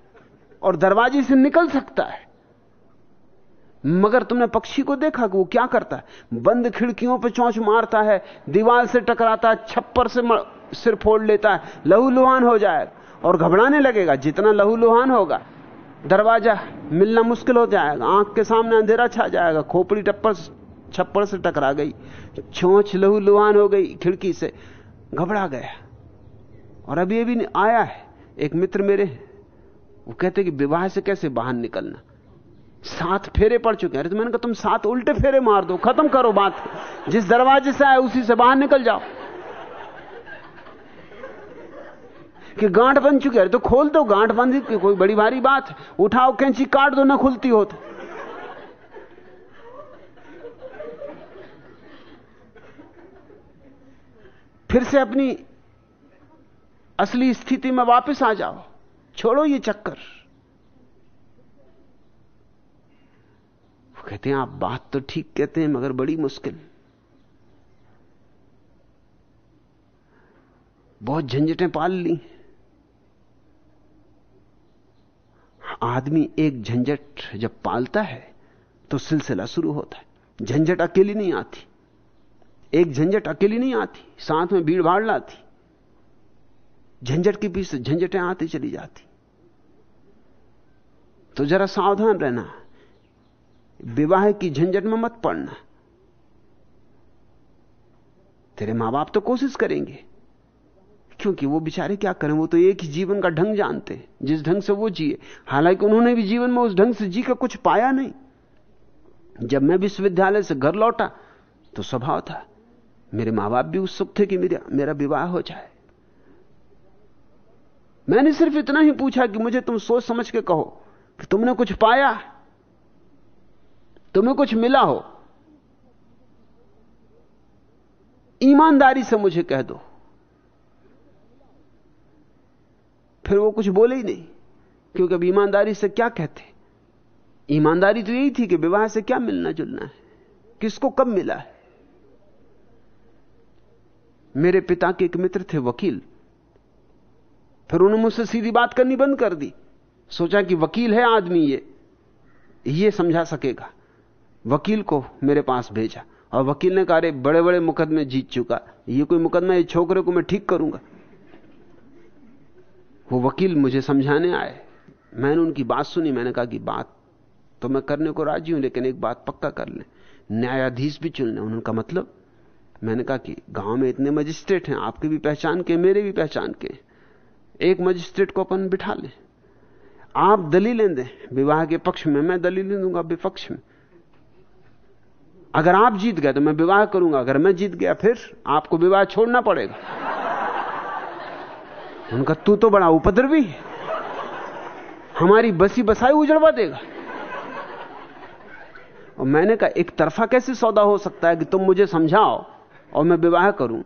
और दरवाजे से निकल सकता है। मगर तुमने पक्षी को देखा कि वो क्या करता है? बंद खिड़कियों पर चौंच मारता है, दीवार से टकराता है, छप्पर से सिर फोड़ लेता है लहू लुहान हो जाएगा और घबराने लगेगा, जितना लहू लुहान होगा। दरवाज़ा मिलना मुश्किल हो जाएगा। आँख के सामने अंधेरा छा जाएगा। खोपड़ी टप्पर छप्पर से टकरा गई। छोंच लहू लुहान हो गई खिड़की से। घबरा गया। और अभी अभी आया है। एक मित्र मेरे वो कहते कि विवाह से कैसे बाहर निकलना? सात फेरे पड़ चुके हैं। तो मैंने कहा, तुम सात उल्टे फेरे मार दो। खत्म करो बात। जिस दरवाजे से आए, उसी से बाहर निकल जाओ। कि गांठ बन चुकी है। तो खोल दो, गांठ बंद की कोई बड़ी भारी बात। है उठाओ कैंची, काट दो, ना खुलती हो तो। फिर से अपनी असली स्थिति में वापस आ जाओ। छोड़ो ये चक्कर। वो कहते हैं, आप बात तो ठीक कहते हैं, मगर बड़ी मुश्किल। बहुत झंझटें पाल ली। आदमी एक झंझट जब पालता है तो सिलसिला शुरू होता है। झंझट अकेली नहीं आती। एक झंझट अकेली नहीं आती, साथ में भीड़ भाड़ लाती। झंझट के पीछे झंझटें आती चली जाती। तो जरा सावधान रहना। विवाह की झंझट में मत पड़ना। तेरे माँ बाप तो कोशिश करेंगे। क्योंकि वो बेचारे क्या करें? वो तो एक ही जीवन का ढंग जानते जिस ढंग से वो जिए। हालाँकि उन्होंने भी जीवन में उस ढंग से जी का कुछ पाया नहीं। जब मैं विश्वविद्यालय से घर लौटा तो स्वभाव था, मेरे माँ बाप भी उत्सुक थे कि मेरा मेरा विवाह हो जाए। मैंने सिर्फ़ इतना ही पूछा कि मुझे तुम सोच समझ के कहो कि तुमने कुछ पाया, तुम्हें कुछ मिला हो। ईमानदारी से मुझे कह दो। फिर वो कुछ बोले ही नहीं। क्योंकि अब ईमानदारी से क्या कहते ईमानदारी तो यही थी कि विवाह से क्या मिलना जुलना है? किसको कब मिला है? मेरे पिता के एक मित्र थे वकील। फिर उन्होंने मुझसे सीधी बात करनी बंद कर दी। सोचा कि वकील है आदमी ये। ये समझा सकेगा। वकील को मेरे पास भेजा। और वकील ने कहा बड़े बड़े मुकदमे जीत चुका। ये कोई मुकदमा, ये छोकरे को मैं ठीक करूँगा। वो वकील मुझे समझाने आए। मैंने उनकी बात सुनी, मैंने कहा कि बात तो मैं करने को राज़ी हूँ, लेकिन एक बात पक्का कर लें। न्यायाधीश भी चुन लें। उन्होंने कहा मतलब मैंने कहा कि गाँव में इतने मजिस्ट्रेट हैं, आपके भी पहचान के, मेरे भी पहचान के। एक मजिस्ट्रेट को अपन बिठा ले। आप दलीलें दें, विवाह के पक्ष में मैं दलीलें दूँगा विपक्ष में। अगर आप जीत गए तो मैं विवाह करूँगा, अगर मैं जीत गया फिर आपको विवाह छोड़ना पड़ेगा। उनका तू तो बड़ा उपद्रवी है। हमारी बसी बसाई उजड़वा देगा। और मैंने कहा, एक तरफा कैसे सौदा हो सकता है कि तुम मुझे समझाओ और मैं विवाह करूँ?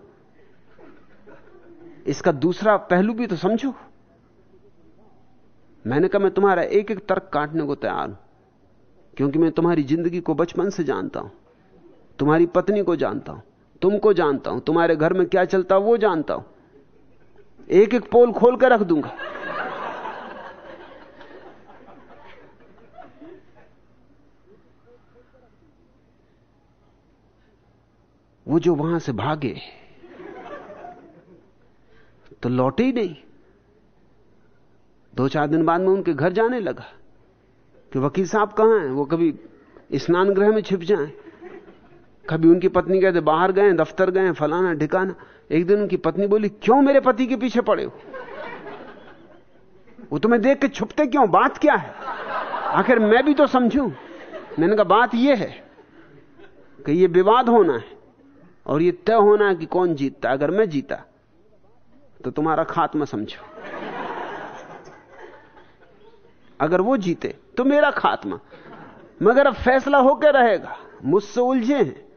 इसका दूसरा पहलू भी तो समझो। मैंने कहा, मैं तुम्हारा एक एक तर्क काटने को तैयार हूँ, क्योंकि मैं तुम्हारी ज़िंदगी को बचपन से जानता हूँ, तुम्हारी पत्नी को जानता हूँ, तुमको जानता हूँ, तुम्हारे घर में क्या चलता वो जानता हूँ। एक एक पोल खोल कर रख दूँगा। वो जो वहाँ से भागे तो लौटे ही नहीं। दो चार दिन बाद में उनके घर जाने लगा कि वकील साहब कहाँ हैं? वो कभी स्नान गृह में छिप जाएँ। कभी उनकी पत्नी कहते बाहर गए, दफ्तर गए, फलाना ढिकाना एक दिन उनकी पत्नी बोली, क्यों मेरे पति के पीछे पड़े हो? वो तुम्हें देख के छुपते क्यों? बात क्या है? आखिर मैं भी तो समझूं। मैंने कहा, बात यह है कि यह विवाद होना है और यह तय होना है कि कौन जीतता अगर मैं जीता तो तुम्हारा खात्मा समझो। अगर वो जीते तो मेरा खात्मा। मगर अब फैसला होकर रहेगा। मुझसे उलझे हैं।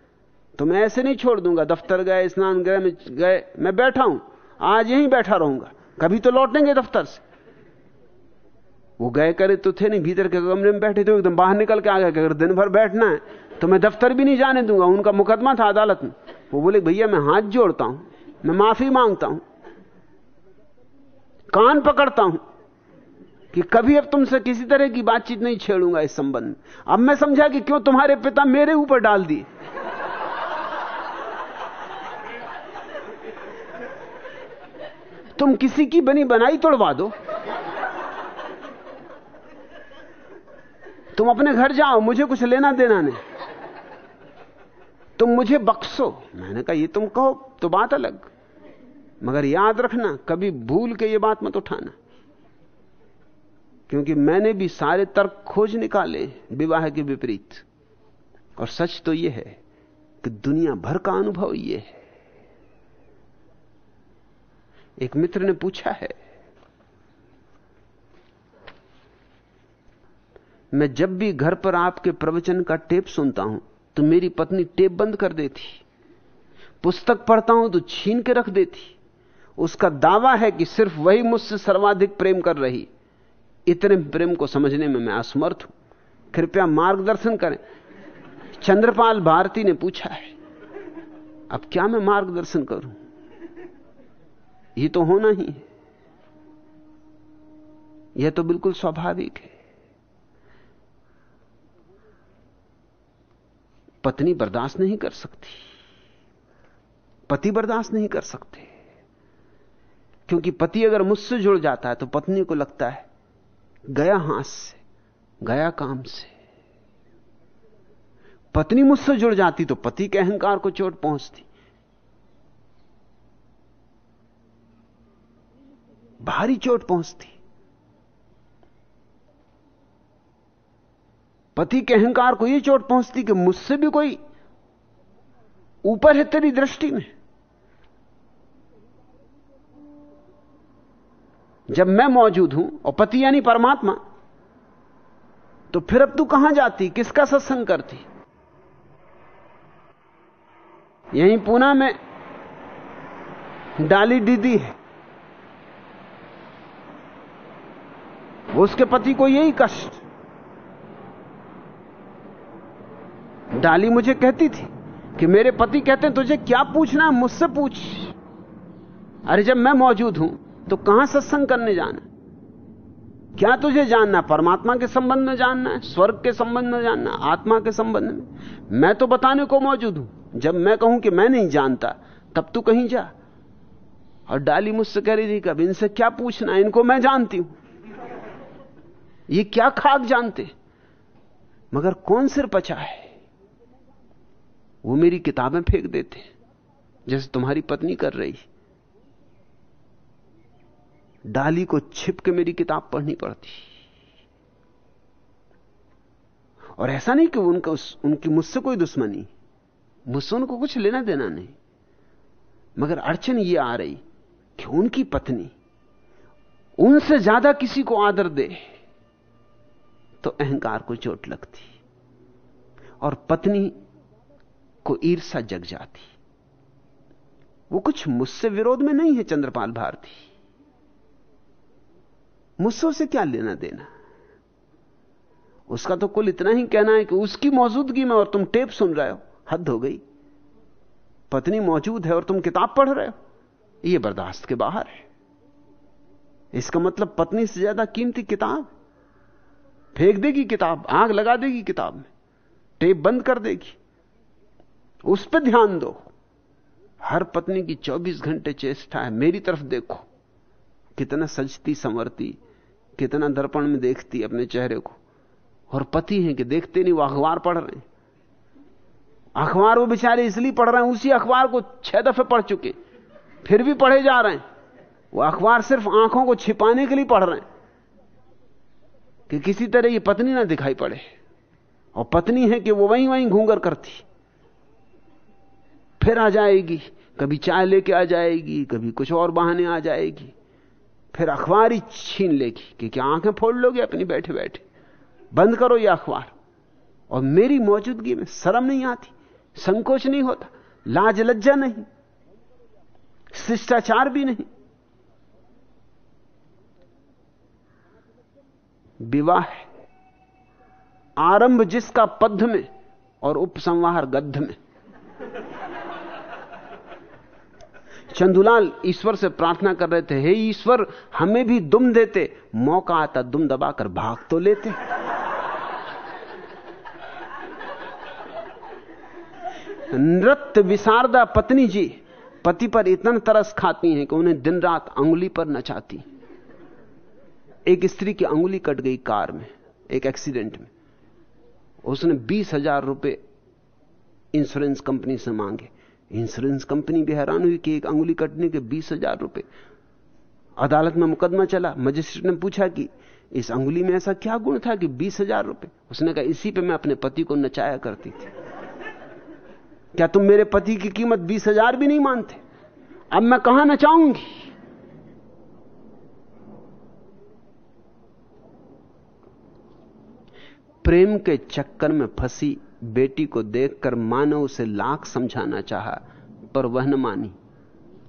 तो मैं ऐसे नहीं छोड़ दूँगा, दफ्तर गए, स्नान गए, में गए, मैं बैठा हूँ, आज यहीं बैठा रहूँगा, कभी तो लौटेंगे दफ्तर से। वो गए करे तो थे नहीं, भीतर के कमरे में बैठे थे एकदम बाहर निकल के आ गए अगर दिन भर बैठना है तो मैं दफ्तर भी नहीं जाने दूँगा, उनका मुकदमा था अदालत में। वो बोले, भैया, मैं हाथ जोड़ता हूँ, मैं माफ़ी माँगता हूँ, कान पकड़ता हूँ कि कभी अब तुमसे किसी तरह की बातचीत नहीं छेड़ूँगा इस संबंध में। अब मैं समझा कि क्यों तुम्हारे पिता मेरे ऊपर डाल दिए। तुम किसी की बनी बनाई तोड़वा दो। तुम अपने घर जाओ, मुझे कुछ लेना देना नहीं। तुम मुझे बख्शो। मैंने कहा, ये तुम कहो तो बात अलग। मगर याद रखना, कभी भूल के ये बात मत उठाना। क्योंकि मैंने भी सारे तर्क खोज निकाले, विवाह के विपरीत। और सच तो यह है कि दुनिया भर का अनुभव यह है। एक मित्र ने पूछा है, मैं जब भी घर पर आपके प्रवचन का टेप सुनता हूँ तो मेरी पत्नी टेप बंद कर देती, पुस्तक पढ़ता हूँ तो छीन के रख देती। उसका दावा है कि सिर्फ़ वही मुझसे सर्वाधिक प्रेम कर रही। इतने प्रेम को समझने में मैं असमर्थ हूँ। कृपया मार्गदर्शन करें। चंद्रपाल भारती ने पूछा है, अब क्या मैं मार्गदर्शन करूँ? यह तो होना ही है। यह तो बिल्कुल स्वाभाविक है। पत्नी बर्दाश्त नहीं कर सकती। पति बर्दाश्त नहीं कर सकते। क्योंकि पति अगर मुझसे जुड़ जाता है तो पत्नी को लगता है, गया हाथ से, गया काम से। पत्नी मुझसे जुड़ जाती तो पति के अहंकार को चोट पहुँचती। भारी चोट पहुँचती। पति के अहंकार को यह चोट पहुँचती कि मुझसे भी कोई ऊपर है तेरी दृष्टि में। जब मैं मौजूद हूँ और पति यानी परमात्मा तो फिर अब तू कहाँ जाती? किसका सत्संग करती? यहीं पूना में डाली दीदी है। वो उसके पति को यही कष्ट। डाली मुझे कहती थी कि मेरे पति कहते हैं, तुझे क्या पूछना है? मुझसे पूछ। अरे जब मैं मौजूद हूँ तो कहाँ सत्संग करने जाना क्या तुझे जानना परमात्मा के संबंध में जानना है? स्वर्ग के संबंध में जानना आत्मा के संबंध में? मैं तो बताने को मौजूद हूँ। जब मैं कहूँ कि मैं नहीं जानता, तब तू कहीं जा। और डाली मुझसे कह रही थी कभी इनसे क्या पूछना इनको मैं जानती हूँ। ये क्या खाक जानते? मगर कौन सिर पचा है? वो मेरी किताबें फेंक देते जैसे तुम्हारी पत्नी कर रही। डाली को छिप के मेरी किताब पढ़नी पड़ती। और ऐसा नहीं कि उनका उनकी मुझसे कोई दुश्मनी, मुझसे उनको कुछ लेना देना नहीं। मगर अड़चन ये आ रही कि उनकी पत्नी उनसे ज़्यादा किसी को आदर दे। तो अहंकार को चोट लगती। और पत्नी को ईर्षा जग जाती। वो कुछ मुझसे विरोध में नहीं है, चंद्रपाल भारती। मुझसे उसे क्या लेना देना? उसका तो कुल इतना ही कहना है कि उसकी मौजूदगी में और तुम टेप सुन रहे हो, हद हो गई। पत्नी मौजूद है और तुम किताब पढ़ रहे हो। यह बर्दाश्त के बाहर है। इसका मतलब पत्नी से ज़्यादा कीमती किताब। फेंक देगी किताब, आग लगा देगी किताब में, टेप बंद कर देगी। उस पर ध्यान दो। हर पत्नी की 24 घंटे चेष्टा है, मेरी तरफ़ देखो। कितना सजती संवरती, कितना दर्पण में देखती अपने चेहरे को। और पति हैं कि देखते नहीं, वो अखबार पढ़ रहे हैं। अखबार वो बेचारे इसलिए पढ़ रहे हैं, उसी अखबार को छह दफे पढ़ चुके फिर भी पढ़े जा रहे हैं। वो अखबार सिर्फ़ आँखों को छिपाने के लिए पढ़ रहे हैं। कि किसी तरह ये पत्नी ना दिखाई पड़े। और पत्नी है कि वो वहीं वहीं घूंगर करती। फिर आ जाएगी, कभी चाय लेके आ जाएगी, कभी कुछ और बहाने आ जाएगी। फिर अखबार ही छीन लेगी कि क्या आँखें फोड़ लोगे अपनी बैठे बैठे बंद करो ये अखबार। और मेरी मौजूदगी में शर्म नहीं आती, संकोच नहीं होता लाज लज्जा नहीं, शिष्टाचार भी नहीं। विवाह है। आरंभ जिसका पद्ध में और उपसंहार गद्ध में। चंदुलाल ईश्वर से प्रार्थना कर रहे थे, हे ईश्वर, हमें भी दुम देते। मौका आता, दुम दबाकर भाग तो लेते। नृत्य विशारदा पत्नी जी पति पर इतना तरस खाती हैं कि उन्हें दिन रात अंगुली पर नचाती। एक स्त्री की अंगुली कट गई कार में, एक एक्सीडेंट में। उसने बीस हज़ार रुपए इंश्योरेंस कंपनी से मांगे। इंश्योरेंस कंपनी भी हैरान हुई कि एक अंगुली कटने के बीस हज़ार रुपए। अदालत में मुकदमा चला। मजिस्ट्रेट ने पूछा कि, इस अंगुली में ऐसा क्या गुण था कि बीस हज़ार रुपए? उसने कहा, इसी पे मैं अपने पति को नचाया करती थी। क्या तुम मेरे पति की कीमत बीस हज़ार भी नहीं मानते? अब मैं कहाँ नचाऊँगी? प्रेम के चक्कर में फंसी बेटी को देखकर माँ ने उसे लाख समझाना चाहा, पर वह न मानी।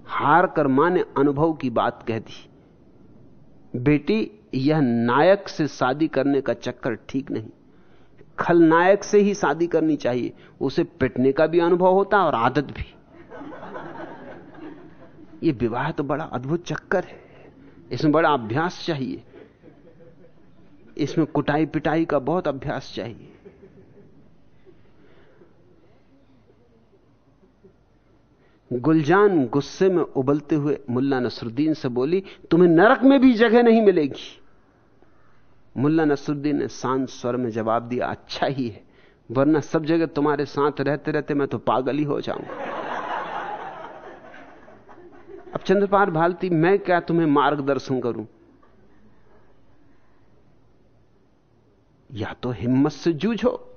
हार कर माँ ने अनुभव की बात कह दी। बेटी, यह नायक से शादी करने का चक्कर ठीक नहीं। खलनायक से ही शादी करनी चाहिए, उसे पिटने का भी अनुभव होता और आदत भी। यह विवाह तो बड़ा अद्भुत चक्कर है। इसमें बड़ा अभ्यास चाहिए। इसमें कुटाई पिटाई का बहुत अभ्यास चाहिए। गुलजान गुस्से में उबलते हुए मुल्ला नसरुद्दीन से बोली, तुम्हें नरक में भी जगह नहीं मिलेगी। मुल्ला नसरुद्दीन ने शांत स्वर में जवाब दिया अच्छा ही है, वरना सब जगह तुम्हारे साथ रहते रहते मैं तो पागल ही हो जाऊँगा। अब चंद्रपाल भालती, मैं क्या तुम्हें मार्गदर्शन करूँ? या तो हिम्मत से जूझो,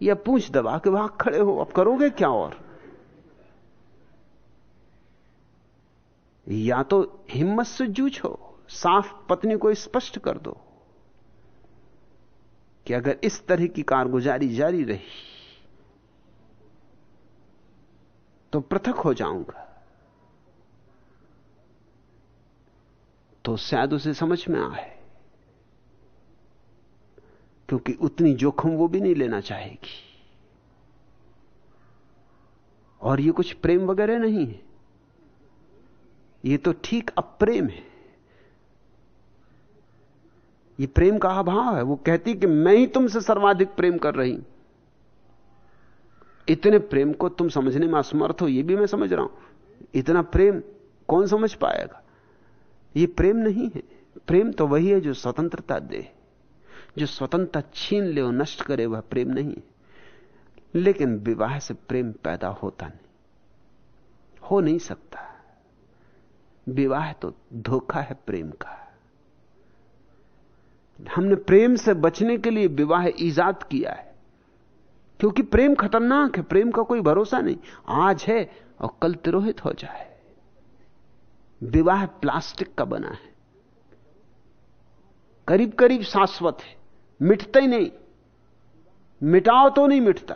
या पूछ दबा के वहाँ खड़े हो। अब करोगे क्या और? या तो हिम्मत से जूझो, साफ़ पत्नी को स्पष्ट कर दो कि अगर इस तरह की कारगुजारी जारी रही तो पृथक हो जाऊँगा। तो शायद उसे समझ में आए। क्योंकि उतनी जोखिम वो भी नहीं लेना चाहेगी। और ये कुछ प्रेम वगैरह नहीं है। ये तो ठीक अप्रेम है। ये प्रेम का अभाव है। वो कहती कि मैं ही तुमसे सर्वाधिक प्रेम कर रही हूँ। इतने प्रेम को तुम समझने में असमर्थ हो, ये भी मैं समझ रहा हूँ। इतना प्रेम कौन समझ पाएगा? ये प्रेम नहीं है। प्रेम तो वही है जो स्वतंत्रता दे। जो स्वतंत्रता छीन ले और नष्ट करे, वह प्रेम नहीं लेकिन विवाह से प्रेम पैदा होता नहीं। हो नहीं सकता। विवाह तो धोखा है प्रेम का। हमने प्रेम से बचने के लिए विवाह ईजाद किया है। क्योंकि प्रेम खतरनाक है, प्रेम का कोई भरोसा नहीं। आज है और कल तिरोहित हो जाए। विवाह प्लास्टिक का बना है। करीब करीब शाश्वत है। मिटता ही नहीं। मिटाओ तो नहीं मिटता।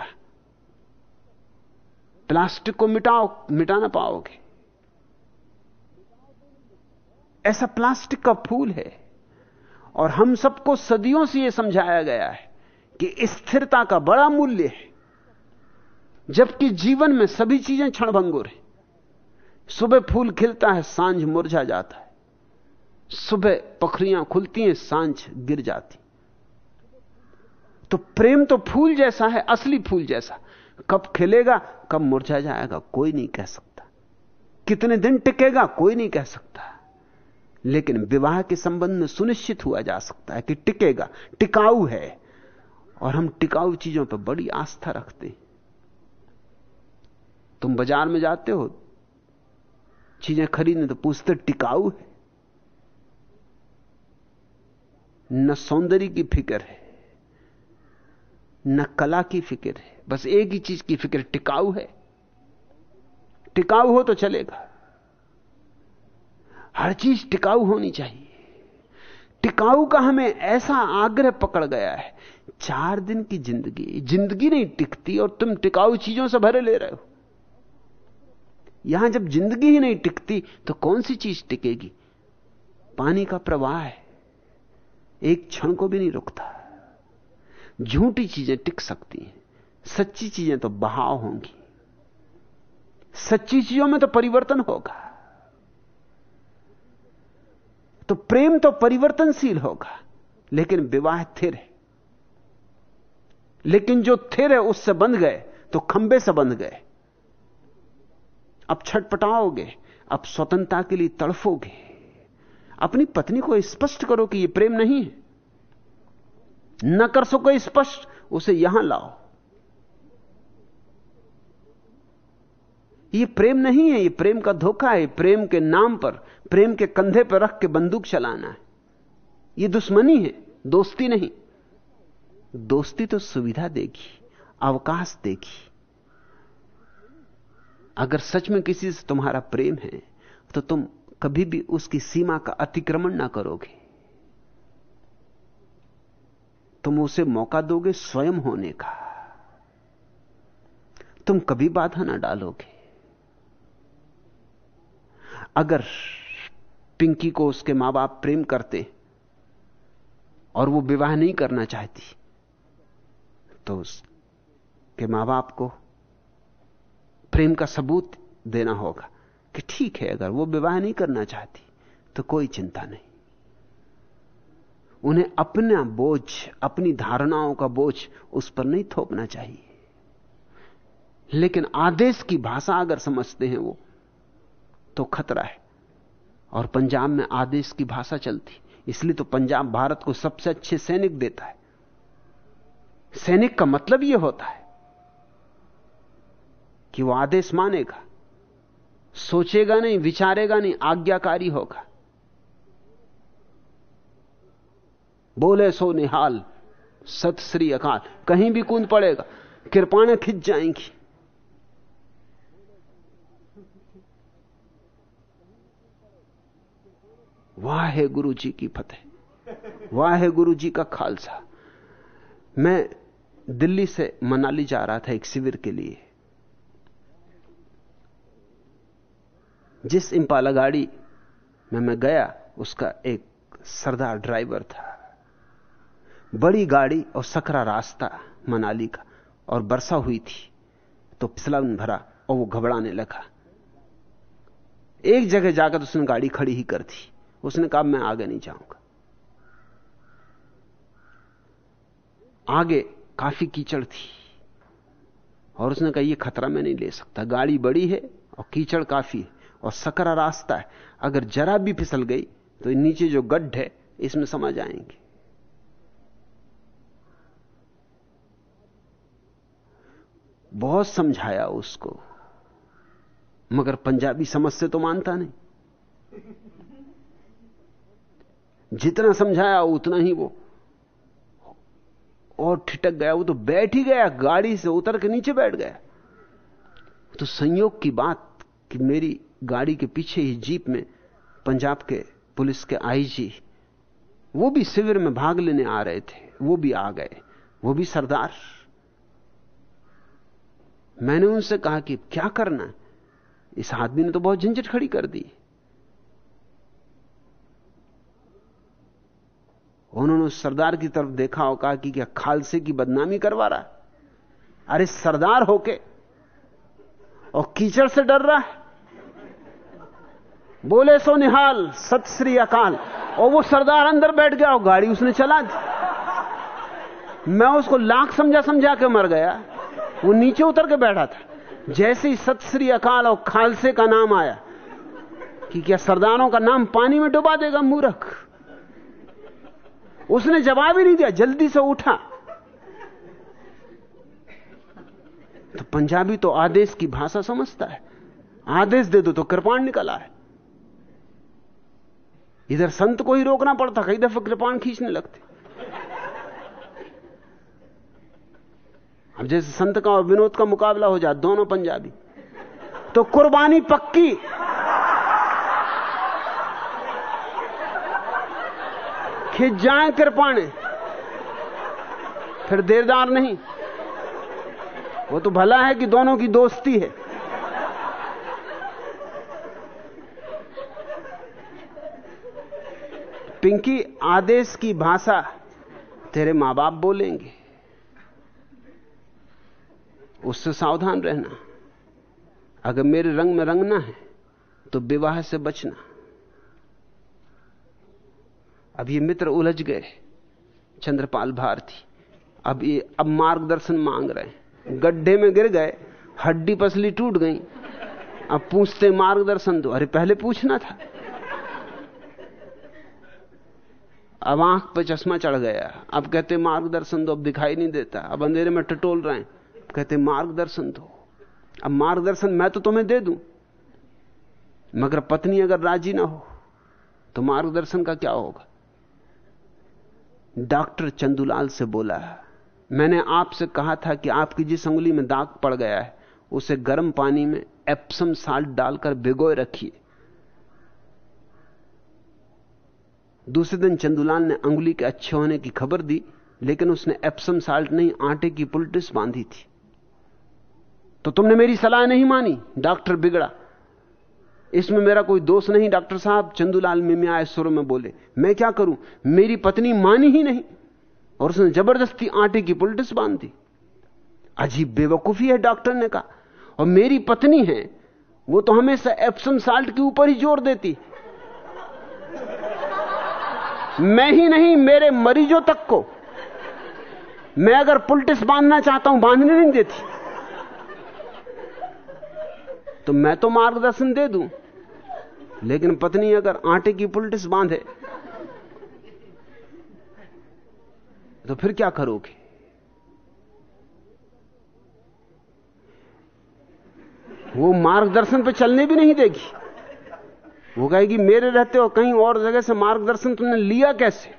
प्लास्टिक को मिटाओ, मिटा ना पाओगे। ऐसा प्लास्टिक का फूल है। और हम सबको सदियों से यह समझाया गया है कि स्थिरता का बड़ा मूल्य है। जबकि जीवन में सभी चीज़ें क्षणभंगुर है। सुबह फूल खिलता है, साँझ मुरझा जाता है। सुबह पखरियाँ खुलती हैं, साँझ गिर जाती। तो प्रेम तो फूल जैसा है, असली फूल जैसा। कब खिलेगा, कब मुरझा जाएगा, कोई नहीं कह सकता। कितने दिन टिकेगा, कोई नहीं कह सकता। लेकिन विवाह के संबंध में सुनिश्चित हुआ जा सकता है कि टिकेगा, टिकाऊ है। और हम टिकाऊ चीज़ों पर बड़ी आस्था रखते हैं। तुम बाज़ार में जाते हो चीज़ें खरीदने तो पूछते, टिकाऊ है? न सौंदर्य की फ़िक्र है, न कला की फ़िक्र है, बस एक ही चीज़ की फ़िक्र, टिकाऊ है। टिकाऊ हो तो चलेगा। हर चीज़ टिकाऊ होनी चाहिए। टिकाऊ का हमें ऐसा आग्रह पकड़ गया है, चार दिन की ज़िंदगी ज़िंदगी नहीं टिकती और तुम टिकाऊ चीज़ों से भरे ले रहे हो। यहाँ जब ज़िंदगी ही नहीं टिकती तो कौन सी चीज़ टिकेगी? पानी का प्रवाह है। एक क्षण को भी नहीं रुकता। झूठी चीज़ें टिक सकती हैं। सच्ची चीज़ें तो बहाव होंगी। सच्ची चीज़ों में तो परिवर्तन होगा। तो प्रेम तो परिवर्तनशील होगा, लेकिन विवाह थिर है। लेकिन जो थिर है, उससे बंध गए तो खंबे से बंध गए। अब छटपटाओगे, अब स्वतंत्रता के लिए तड़फोगे। अपनी पत्नी को स्पष्ट करो कि यह प्रेम नहीं है। न कर सको स्पष्ट, उसे यहाँ लाओ। यह प्रेम नहीं है यह प्रेम का धोखा है, प्रेम के नाम पर, प्रेम के कंधे पर रख के बंदूक चलाना है। यह दुश्मनी है, दोस्ती नहीं। दोस्ती तो सुविधा देगी, अवकाश देगी। अगर सच में किसी से तुम्हारा प्रेम है तो तुम कभी भी उसकी सीमा का अतिक्रमण ना करोगे। तुम उसे मौका दोगे स्वयं होने का। तुम कभी बाधा ना डालोगे। अगर पिंकी को उसके माँ बाप प्रेम करते और वो विवाह नहीं करना चाहती तो उसके माँ बाप को प्रेम का सबूत देना होगा कि ठीक है, अगर वो विवाह नहीं करना चाहती तो कोई चिंता नहीं। उन्हें अपना बोझ, अपनी धारणाओं का बोझ उस पर नहीं थोपना चाहिए। लेकिन आदेश की भाषा अगर समझते हैं वो तो खतरा है। और पंजाब में आदेश की भाषा चलती, इसलिए तो पंजाब भारत को सबसे अच्छे सैनिक देता है। सैनिक का मतलब यह होता है कि वो आदेश मानेगा, सोचेगा नहीं, विचारेगा नहीं, आज्ञाकारी होगा। बोले सो निहाल सत श्री अकाल, कहीं भी कूद पड़ेगा, कृपाणें खिंच जाएँगी। वाह है गुरु जी की फतेह, वाह है गुरु जी का खालसा। मैं दिल्ली से मनाली जा रहा था एक शिविर के लिए। जिस इंपाला गाड़ी में मैं गया, उसका एक सरदार ड्राइवर था। बड़ी गाड़ी और सकरा रास्ता मनाली का, और वर्षा हुई थी तो फिसलन भरा और वो घबराने लगा। एक जगह जाकर उसने गाड़ी खड़ी ही कर दी। उसने कहा मैं आगे नहीं जाऊँगा। आगे काफ़ी कीचड़ थी, और उसने कहा यह खतरा मैं नहीं ले सकता। गाड़ी बड़ी है और कीचड़ काफ़ी है। और सकरा रास्ता है। अगर जरा भी फिसल गई तो नीचे जो गड्ढ है, इसमें समा जाएँगे। बहुत समझाया उसको। मगर पंजाबी समझ से तो मानता नहीं। जितना समझाया, उतना ही वो और ठिटक गया। वो तो बैठ ही गया, गाड़ी से उतर के नीचे बैठ गया। तो संयोग की बात कि मेरी गाड़ी के पीछे ही जीप में पंजाब के पुलिस के आईजी, वो भी शिविर में भाग लेने आ रहे थे, वो भी आ गए, वो भी सरदार। मैंने उनसे कहा कि क्या करना इस आदमी ने तो बहुत झंझट खड़ी कर दी। उन्होंने उस सरदार की तरफ़ देखा और कहा कि क्या खालसे की बदनामी करवा रहा है? अरे सरदार होके, और कीचड़ से डर रहा है। बोले सो निहाल सत श्री अकाल। और वो सरदार अंदर बैठ गया और गाड़ी उसने चला दी। मैं उसको लाख समझा समझा के मर गया। वो नीचे उतर के बैठा था। जैसे ही सत श्री अकाल और खालसे का नाम आया, कि क्या सरदारों का नाम पानी में डुबा देगा, मूर्ख। उसने जवाब ही नहीं दिया, जल्दी से उठा। तो पंजाबी तो आदेश की भाषा समझता है। आदेश दे दो तो कृपाण निकल आए। इधर संत को ही रोकना पड़ता कई दफे कृपाण खींचने लगते। अब जैसे संत का और विनोद का मुकाबला हो जाए, दोनों पंजाबी। तो कुर्बानी पक्की। खिंच जाए कृपाणे। फिर देरदार नहीं। वो तो भला है कि दोनों की दोस्ती है। पिंकी, आदेश की भाषा तेरे माँ बाप बोलेंगे। उससे सावधान रहना। अगर मेरे रंग में रंगना है तो विवाह से बचना। अब ये मित्र उलझ गए। चंद्रपाल भारती, अब ये अब मार्गदर्शन मांग रहे हैं। गड्ढे में गिर गए, हड्डी पसली टूट गई। अब पूछते मार्गदर्शन दो। अरे, पहले पूछना था। अब आँख पे चश्मा चढ़ गया। अब कहते, मार्गदर्शन दो, अब दिखाई नहीं देता। अब अंधेरे में टटोल रहे हैं। कहते, मार्गदर्शन दो। अब मार्गदर्शन मैं तो तुम्हें दे दूँ, मगर पत्नी अगर राज़ी ना हो तो मार्गदर्शन का क्या होगा? डॉक्टर चंदूलाल से बोला है मैंने आपसे कहा था कि आपकी जिस उंगली में दाग पड़ गया है, उसे गर्म पानी में एप्सम साल्ट डालकर भिगोए रखिए। दूसरे दिन चंदूलाल ने अंगुली के अच्छे होने की खबर दी, लेकिन उसने एप्सम साल्ट नहीं, आटे की पुलटिस बांधी थी। तो तुमने मेरी सलाह नहीं मानी, डॉक्टर बिगड़ा। इसमें मेरा कोई दोष नहीं, डॉक्टर साहब, चंदूलाल मिमिया सुर में बोले, मैं क्या करूँ? मेरी पत्नी मानी ही नहीं। और उसने ज़बरदस्ती आटे की पुलटिस बाँध। दी अजीब बेवकूफ़ी है, डॉक्टर ने कहा। और मेरी पत्नी है, वो तो हमेशा एप्सम साल्ट के ऊपर ही ज़ोर देती। मैं ही नहीं, मेरे मरीजों तक को। मैं अगर पुलटिस बांधना चाहता हूँ, बांधने नहीं देती। तो मैं तो मार्गदर्शन दे दूँ, लेकिन पत्नी अगर आटे की पुलटिस बांधे तो फिर क्या करोगे? वो मार्गदर्शन पे चलने भी नहीं देगी। वो कहेगी मेरे रहते हो कहीं और जगह से मार्गदर्शन तुमने लिया कैसे?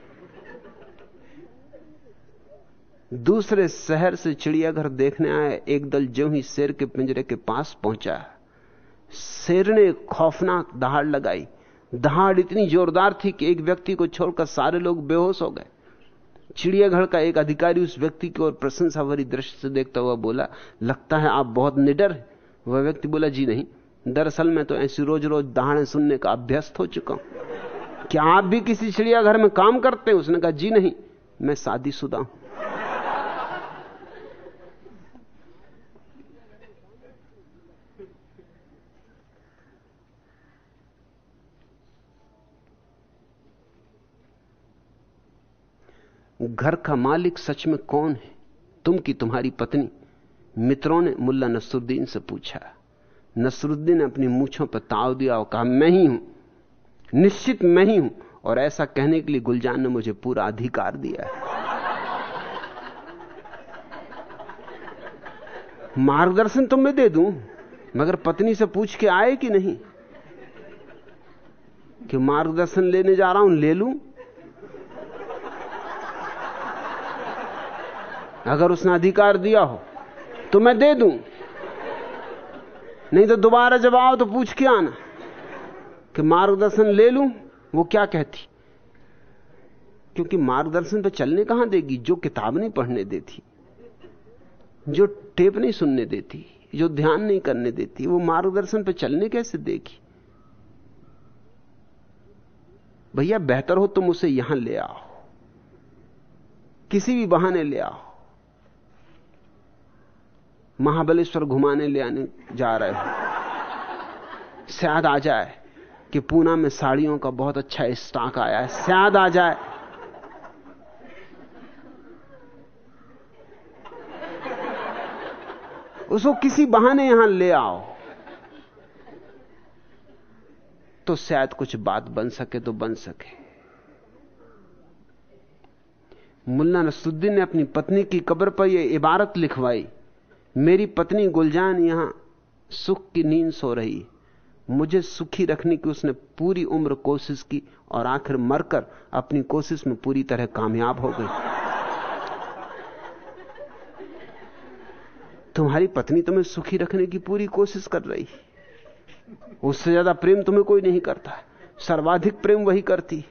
दूसरे शहर से चिड़ियाघर देखने आए, एक दल जो ही शेर के पिंजरे के पास पहुँचा। शेर ने खौफनाक दहाड़ लगाई। दहाड़ इतनी जोरदार थी कि एक व्यक्ति को छोड़कर सारे लोग बेहोश हो गए। चिड़ियाघर का एक अधिकारी उस व्यक्ति की ओर प्रशंसा भरी दृष्टि से देखता हुआ बोला, लगता है आप बहुत निडर वह व्यक्ति बोला, जी नहीं। दरअसल मैं तो ऐसी रोज रोज दहाड़े सुनने का अभ्यस्त हो चुका हूँ। क्या आप भी किसी चिड़ियाघर में काम करते हैं? उसने कहा, जी नहीं, मैं शादीशुदा हूँ। घर का मालिक सच में कौन है? तुम की तुम्हारी पत्नी, मित्रों ने मुल्ला नसरुद्दीन से पूछा। नसरुद्दीन ने अपनी मूछों पर ताव दिया और कहा, मैं ही हूँ। निश्चित मैं ही हूँ। और ऐसा कहने के लिए गुलजान ने मुझे पूरा अधिकार दिया है। मार्गदर्शन तो मैं दे दूँ, मगर पत्नी से पूछ के आए कि नहीं? कि मार्गदर्शन लेने जा रहा हूँ, ले लूँ? अगर उसने अधिकार दिया हो तो मैं दे दूँ। नहीं तो दोबारा जब आओ तो पूछ के आना कि मार्गदर्शन ले लूँ। वो क्या कहती? क्योंकि मार्गदर्शन पे चलने कहाँ देगी? जो किताब नहीं पढ़ने देती, जो टेप नहीं सुनने देती, जो ध्यान नहीं करने देती, वो मार्गदर्शन पे चलने कैसे देगी? भैया, बेहतर हो तुम उसे यहाँ ले आओ, किसी भी बहाने ले आओ। महाबलेश्वर घुमाने ले आने जा रहे हो। शायद आ जाए कि पूना में साड़ियों का बहुत अच्छा स्टॉक आया है। शायद आ जाए। उसको किसी बहाने यहाँ ले आओ। तो शायद कुछ बात बन सके तो बन सके। मुल्ला नसरुद्दीन ने अपनी पत्नी की कब्र पर यह इबारत लिखवाई। मेरी पत्नी गुलजान यहाँ सुख की नींद सो रही। मुझे सुखी रखने की उसने पूरी उम्र कोशिश की और आखिर मरकर अपनी कोशिश में पूरी तरह कामयाब हो गई। तुम्हारी पत्नी तुम्हें सुखी रखने की पूरी कोशिश कर रही। उससे ज़्यादा प्रेम तुम्हें कोई नहीं करता। सर्वाधिक प्रेम वही करती।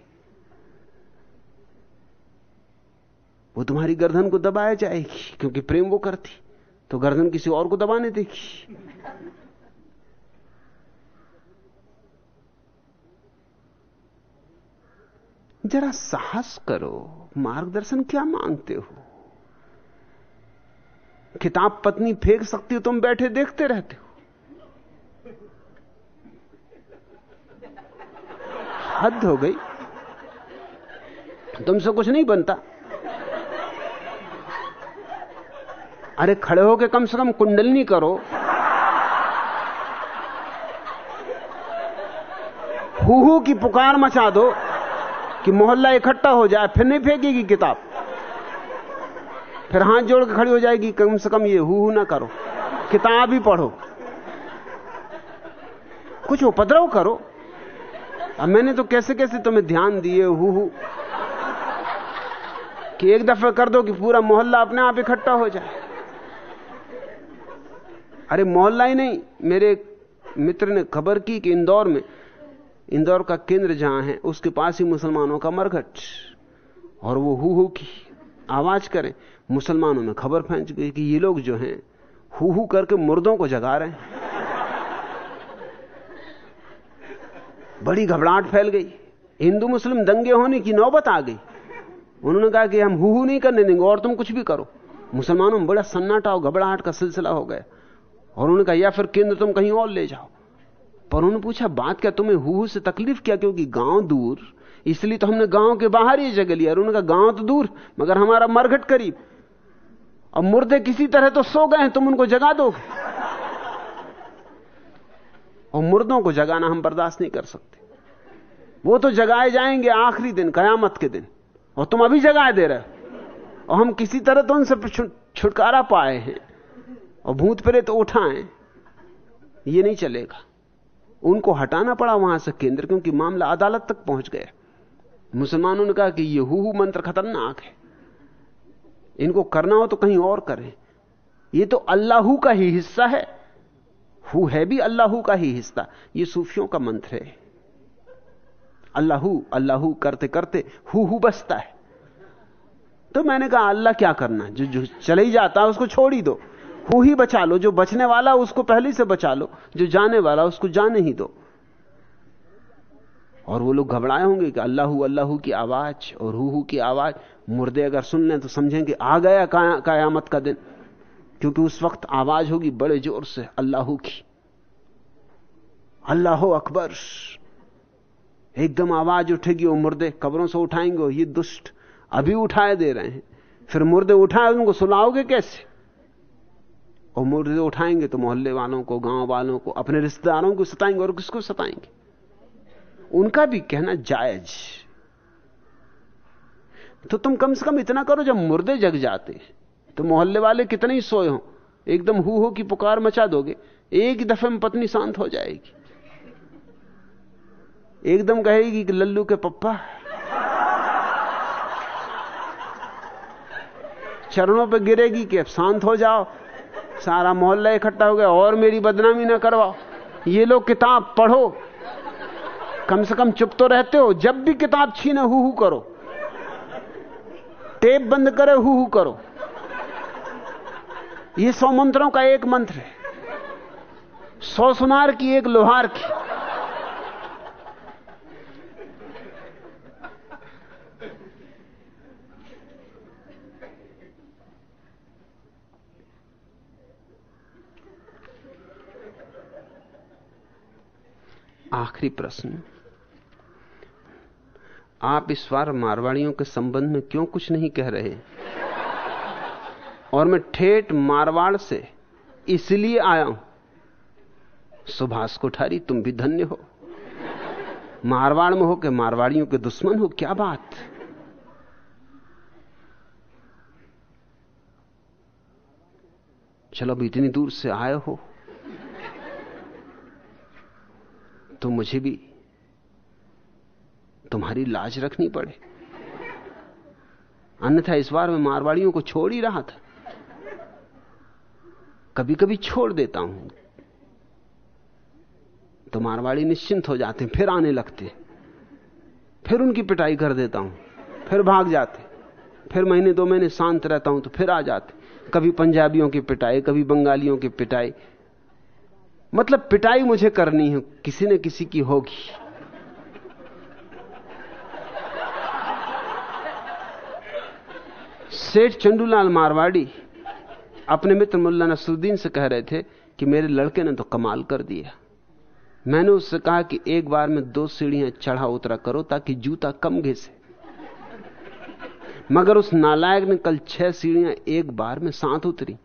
वो तुम्हारी गर्दन को दबाया जाएगी क्योंकि प्रेम वो करती। तो गर्दन किसी और को दबाने देगी जरा साहस करो, मार्गदर्शन क्या मांगते हो? किताब पत्नी फेंक सकती हो, तुम बैठे देखते रहते हो। हद हो गई। तुमसे कुछ नहीं बनता। अरे खड़े होके कम से कम कुंडलनी करो। हु की पुकार मचा दो कि मोहल्ला इकट्ठा हो जाए, फिर नहीं फेंकेगी किताब। फिर हाथ जोड़ के खड़ी हो जाएगी, कम से कम ये हु ना करो। किताब ही पढ़ो। कुछ उपद्रव करो। अब मैंने तो कैसे कैसे तुम्हें ध्यान दिए हु कि एक दफ़ा कर दो कि पूरा मोहल्ला अपने आप इकट्ठा हो जाए। अरे मोहल्ला ही नहीं, मेरे मित्र ने खबर की कि इंदौर में, इंदौर का केंद्र जहाँ है, उसके पास ही मुसलमानों का मरघट। और वो हु की आवाज़ करें, मुसलमानों में खबर फैंच गई कि ये लोग जो हैं हु हु करके मुर्दों को जगा रहे हैं। बड़ी घबराहट फैल गई। हिंदू मुस्लिम दंगे होने की नौबत आ गई। उन्होंने कहा कि हम हु नहीं करने देंगे, और तुम कुछ भी करो। मुसलमानों में बड़ा सन्नाटा और घबराहट का सिलसिला हो गया। और उन्होंने कहा, या फिर केंद्र तुम कहीं और ले जाओ। पर उन्होंने पूछा, बात क्या तुम्हें हु से तकलीफ़ क्या? क्योंकि गाँव दूर, इसलिए तो हमने गाँव के बाहर ही जगह लिया। उन्होंने कहा, गाँव तो दूर, मगर हमारा मरघट करीब। और मुर्दे किसी तरह तो सो गए तुम उनको जगा दोगे। और मुर्दों को जगाना हम बर्दाश्त नहीं कर सकते। वो तो जगाए जाएँगे आखिरी दिन, कयामत के दिन। और तुम अभी जगाए दे रहे हो। और हम किसी तरह तो उनसे छुटकारा पाए हैं। और भूत प्रेत तो उठाएँ। ये नहीं चलेगा। उनको हटाना पड़ा वहाँ से केंद्र, क्योंकि मामला अदालत तक पहुँच गया। मुसलमानों ने कहा कि ये हु मंत्र खतरनाक है। इनको करना हो तो कहीं और करें। ये तो अल्लाह का ही हिस्सा है। हु है भी अल्लाह का ही हिस्सा। ये सूफियों का मंत्र है। अल्लाह अल्लाह करते करते हु हु बसता है। तो मैंने कहा, अल्लाह क्या करना जो जो चले ही जाता है, उसको छोड़ ही दो। हु ही बचा लो, जो बचने वाला उसको पहले से बचा लो, जो जाने वाला उसको जाने ही दो। और वो लोग घबराए होंगे कि अल्लाह अल्लाह की आवाज़ और हु की आवाज़। मुर्दे अगर सुन लें तो समझेंगे, आ गया कायामत का दिन। क्योंकि उस वक्त आवाज़ होगी बड़े ज़ोर से, अल्लाह की। अल्लाह अकबर। एकदम आवाज़ उठेगी वो मुर्दे, कब्रों से उठाएँगे ये दुष्ट अभी उठाए दे रहे हैं। फिर मुर्दे उठाए, उनको सुनाओगे कैसे? और मुर्दे उठाएँगे तो मोहल्ले वालों को, गाँव वालों को, अपने रिश्तेदारों को सताएँगे और किसको सताएँगे? उनका भी कहना जायज़। तो तुम कम से कम इतना करो जब मुर्दे जग जाते तो मोहल्ले वाले कितने ही सोए हो, एकदम हु हो की पुकार मचा दोगे, एक दफे में पत्नी शांत हो जाएगी। एकदम कहेगी कि लल्लू के पप्पा, चरणों पर गिरेगी कि अब शांत हो जाओ सारा मोहल्ला इकट्ठा हो गया, और मेरी बदनामी ना करवाओ। ये लोग किताब पढ़ो, कम से कम चुप तो रहते हो, जब भी किताब छीने हु हु करो। टेप बंद करे, हु हु करो। ये सौ मंत्रों का एक मंत्र है। सौ सुनार की एक लोहार की। आखिरी प्रश्न। आप इस बार मारवाड़ियों के संबंध में क्यों कुछ नहीं कह रहे? और मैं ठेठ मारवाड़ से इसलिए आया हूँ। सुभाष कोठारी, तुम भी धन्य हो। मारवाड़ में हो के मारवाड़ियों के दुश्मन हो, क्या बात? चलो अभी इतनी दूर से आए हो। तो मुझे भी तुम्हारी लाज रखनी पड़े। अन्यथा इस बार मैं मारवाड़ियों को छोड़ ही रहा था। कभी कभी छोड़ देता हूँ। तो मारवाड़ी निश्चिंत हो जाते फिर आने लगते फिर उनकी पिटाई कर देता हूँ, फिर भाग जाते फिर महीने दो महीने शांत रहता हूँ तो फिर आ जाते कभी पंजाबियों की पिटाई, कभी बंगालियों की पिटाई मतलब पिटाई मुझे करनी है, किसी न किसी की होगी। सेठ चंडूलाल मारवाड़ी अपने मित्र मुल्ला नसरुद्दीन से कह रहे थे कि मेरे लड़के ने तो कमाल कर दिया। मैंने उससे कहा कि एक बार में दो सीढ़ियाँ चढ़ा उतरा करो ताकि जूता कम घिसे। मगर उस नालायक ने कल छह सीढ़ियाँ एक बार में साथ उतरी।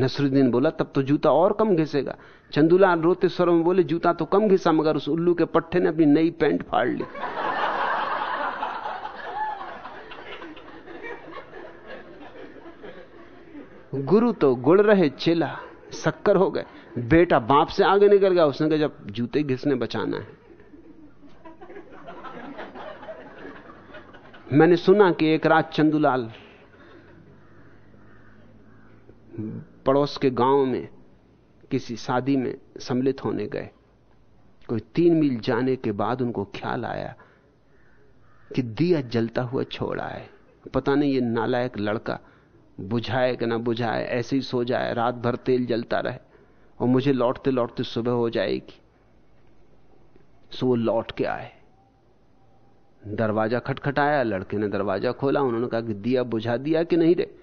नसरुद्दीन बोला, तब तो जूता और कम घिसेगा। चंदूलाल रोते स्वर में बोले, जूता तो कम घिसा, मगर उस उल्लू के पट्टे ने अपनी नई पैंट फाड़ ली। गुरु तो गुड़ रहे, चेला शक्कर हो गए। बेटा बाप से आगे निकल गया, उसने कहा, जब जूते घिसने बचाना है। मैंने सुना कि एक रात चंदूलाल पड़ोस के गाँव में, किसी शादी में सम्मिलित होने गए। कोई तीन मील जाने के बाद उनको ख्याल आया कि दिया जलता हुआ छोड़ा है। पता नहीं ये नालायक लड़का बुझाए कि ना बुझाए, ऐसे ही सो जाए, रात भर तेल जलता रहे और मुझे लौटते लौटते सुबह हो जाएगी। सो वो लौट के आए। दरवाज़ा खटखटाया, लड़के ने दरवाज़ा खोला, उन्होंने कहा कि दिया बुझा दिया कि नहीं रे?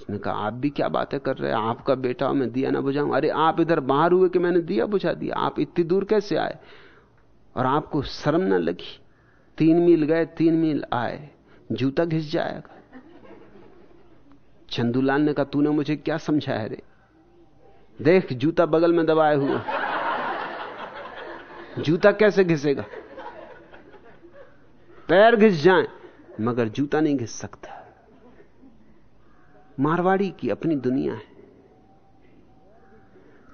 उसने कहा, आप भी क्या बातें कर रहे हैं? आपका बेटा मैं दिया ना बुझाऊं? अरे, आप इधर बाहर हुए कि मैंने दिया बुझा दिया? आप इतनी दूर कैसे आए? और आपको शर्म ना लगी? तीन मील गए, तीन मील आए। जूता घिस जाएगा। चंदूलाल ने कहा, तूने मुझे क्या समझाया रे? देख, जूता बगल में दबाए हुए। जूता कैसे घिसेगा? पैर घिस जाए, मगर जूता नहीं घिस सकता। मारवाड़ी की अपनी दुनिया है।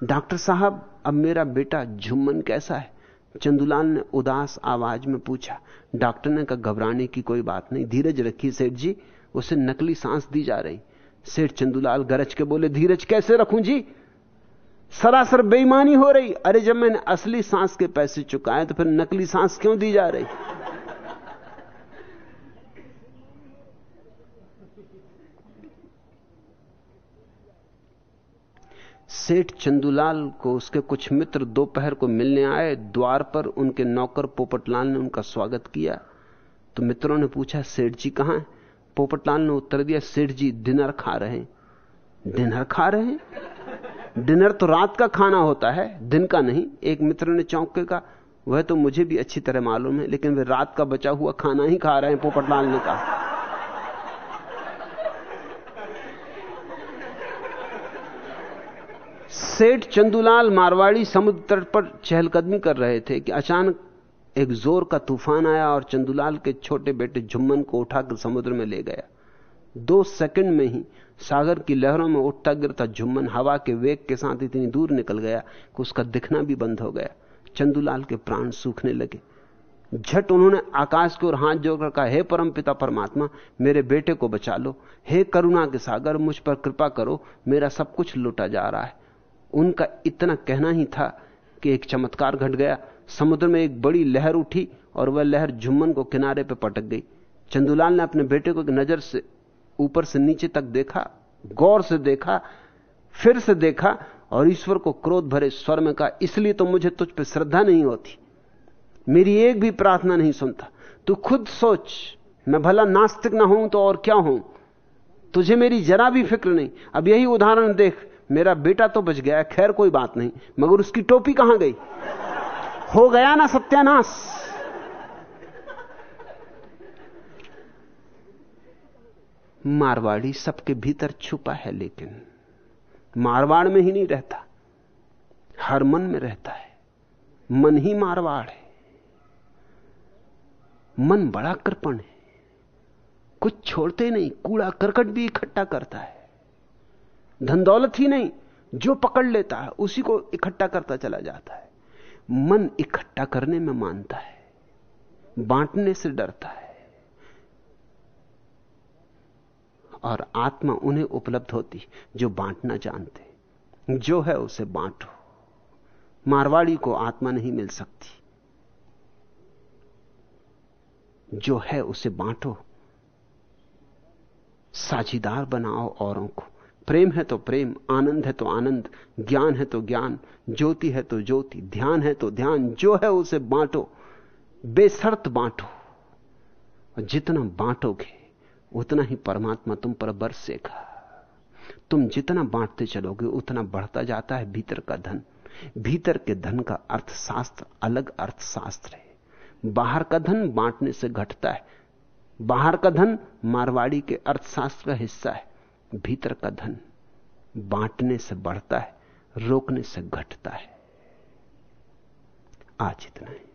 डॉक्टर साहब, अब मेरा बेटा झुम्मन कैसा है? चंदुलाल ने उदास आवाज़ में पूछा। डॉक्टर ने कहा, घबराने की कोई बात नहीं। धीरज रखी सेठ जी, उसे नकली सांस दी जा रही। सेठ चंदुलाल गरज के बोले, धीरज कैसे रखूँ जी? सरासर बेईमानी हो रही। अरे जब मैंने असली सांस के पैसे चुकाए तो फिर नकली सांस क्यों दी जा रही? सेठ चंदूलाल को, उसके कुछ मित्र दोपहर को मिलने आए, द्वार पर उनके नौकर पोपटलाल ने उनका स्वागत किया। तो मित्रों ने पूछा, सेठ जी कहाँ है? पोपटलाल ने उत्तर दिया, सेठ जी डिनर खा रहे हैं। डिनर खा रहे हैं? डिनर तो रात का खाना होता है, दिन का नहीं। एक मित्र ने चौंक के कहा, वह तो मुझे भी अच्छी तरह मालूम है, लेकिन वे रात का बचा हुआ खाना ही खा रहे हैं, पोपटलाल ने कहा। सेठ चंदूलाल मारवाड़ी समुद्र तट पर चहलकदमी कर रहे थे कि अचानक एक ज़ोर का तूफ़ान आया और चंदूलाल के छोटे बेटे झुम्मन को उठाकर समुद्र में ले गया। दो सेकंड में ही सागर की लहरों में उठता गिरता झुम्मन हवा के वेग के साथ इतनी दूर निकल गया कि उसका दिखना भी बंद हो गया। चंदूलाल के प्राण सूखने लगे। झट उन्होंने आकाश की ओर हाथ जोड़कर कहा, हे परम पिता, परमात्मा, मेरे बेटे को बचा लो। हे करुणा के सागर, मुझ पर कृपा करो, मेरा सब कुछ लुटा जा रहा है। उनका इतना कहना ही था कि एक चमत्कार घट गया। समुद्र में एक बड़ी लहर उठी और वह लहर झुम्मन को किनारे पर पटक गई। चंदूलाल ने अपने बेटे को एक नज़र से ऊपर से नीचे तक देखा, गौर से देखा, फिर से देखा और ईश्वर को क्रोध भरे स्वर में कहा, इसलिए तो मुझे तुझ पर श्रद्धा नहीं होती। मेरी एक भी प्रार्थना नहीं सुनता। तू खुद सोच, मैं भला नास्तिक ना हूँ तो और क्या हूँ तुझे मेरी जरा भी फ़िक्र नहीं। अब यही उदाहरण देख मेरा बेटा तो बच गया, खैर कोई बात नहीं, मगर उसकी टोपी कहाँ गई? हो गया ना सत्यानाश। मारवाड़ी सबके भीतर छुपा है लेकिन, मारवाड़ में ही नहीं रहता, हर मन में रहता है, मन ही मारवाड़ है। मन बड़ा कृपण है, कुछ छोड़ते नहीं, कूड़ा करकट भी इकट्ठा करता है। धन दौलत ही नहीं, जो पकड़ लेता है, उसी को इकट्ठा करता चला जाता है। मन इकट्ठा करने में मानता है, बांटने से डरता है, और आत्मा उन्हें उपलब्ध होती, जो बांटना जानते जो है उसे बांटो। मारवाड़ी को आत्मा नहीं मिल सकती। जो है उसे बांटो। साझीदार बनाओ औरों को। प्रेम है तो प्रेम, आनंद है तो आनंद, ज्ञान है तो ज्ञान, ज्योति है तो ज्योति, ध्यान है तो ध्यान, जो है उसे बांटो, बेसर्त बांटो। और जितना बांटोगे, उतना ही परमात्मा तुम पर बरसेगा। तुम जितना बांटते चलोगे, उतना बढ़ता जाता है भीतर का धन। भीतर के धन का अर्थशास्त्र अलग अर्थशास्त्र है। बाहर का धन बांटने से घटता है। बाहर का धन मारवाड़ी के अर्थशास्त्र का हिस्सा है। भीतर का धन बांटने से बढ़ता है रोकने से घटता है। आज इतना ही।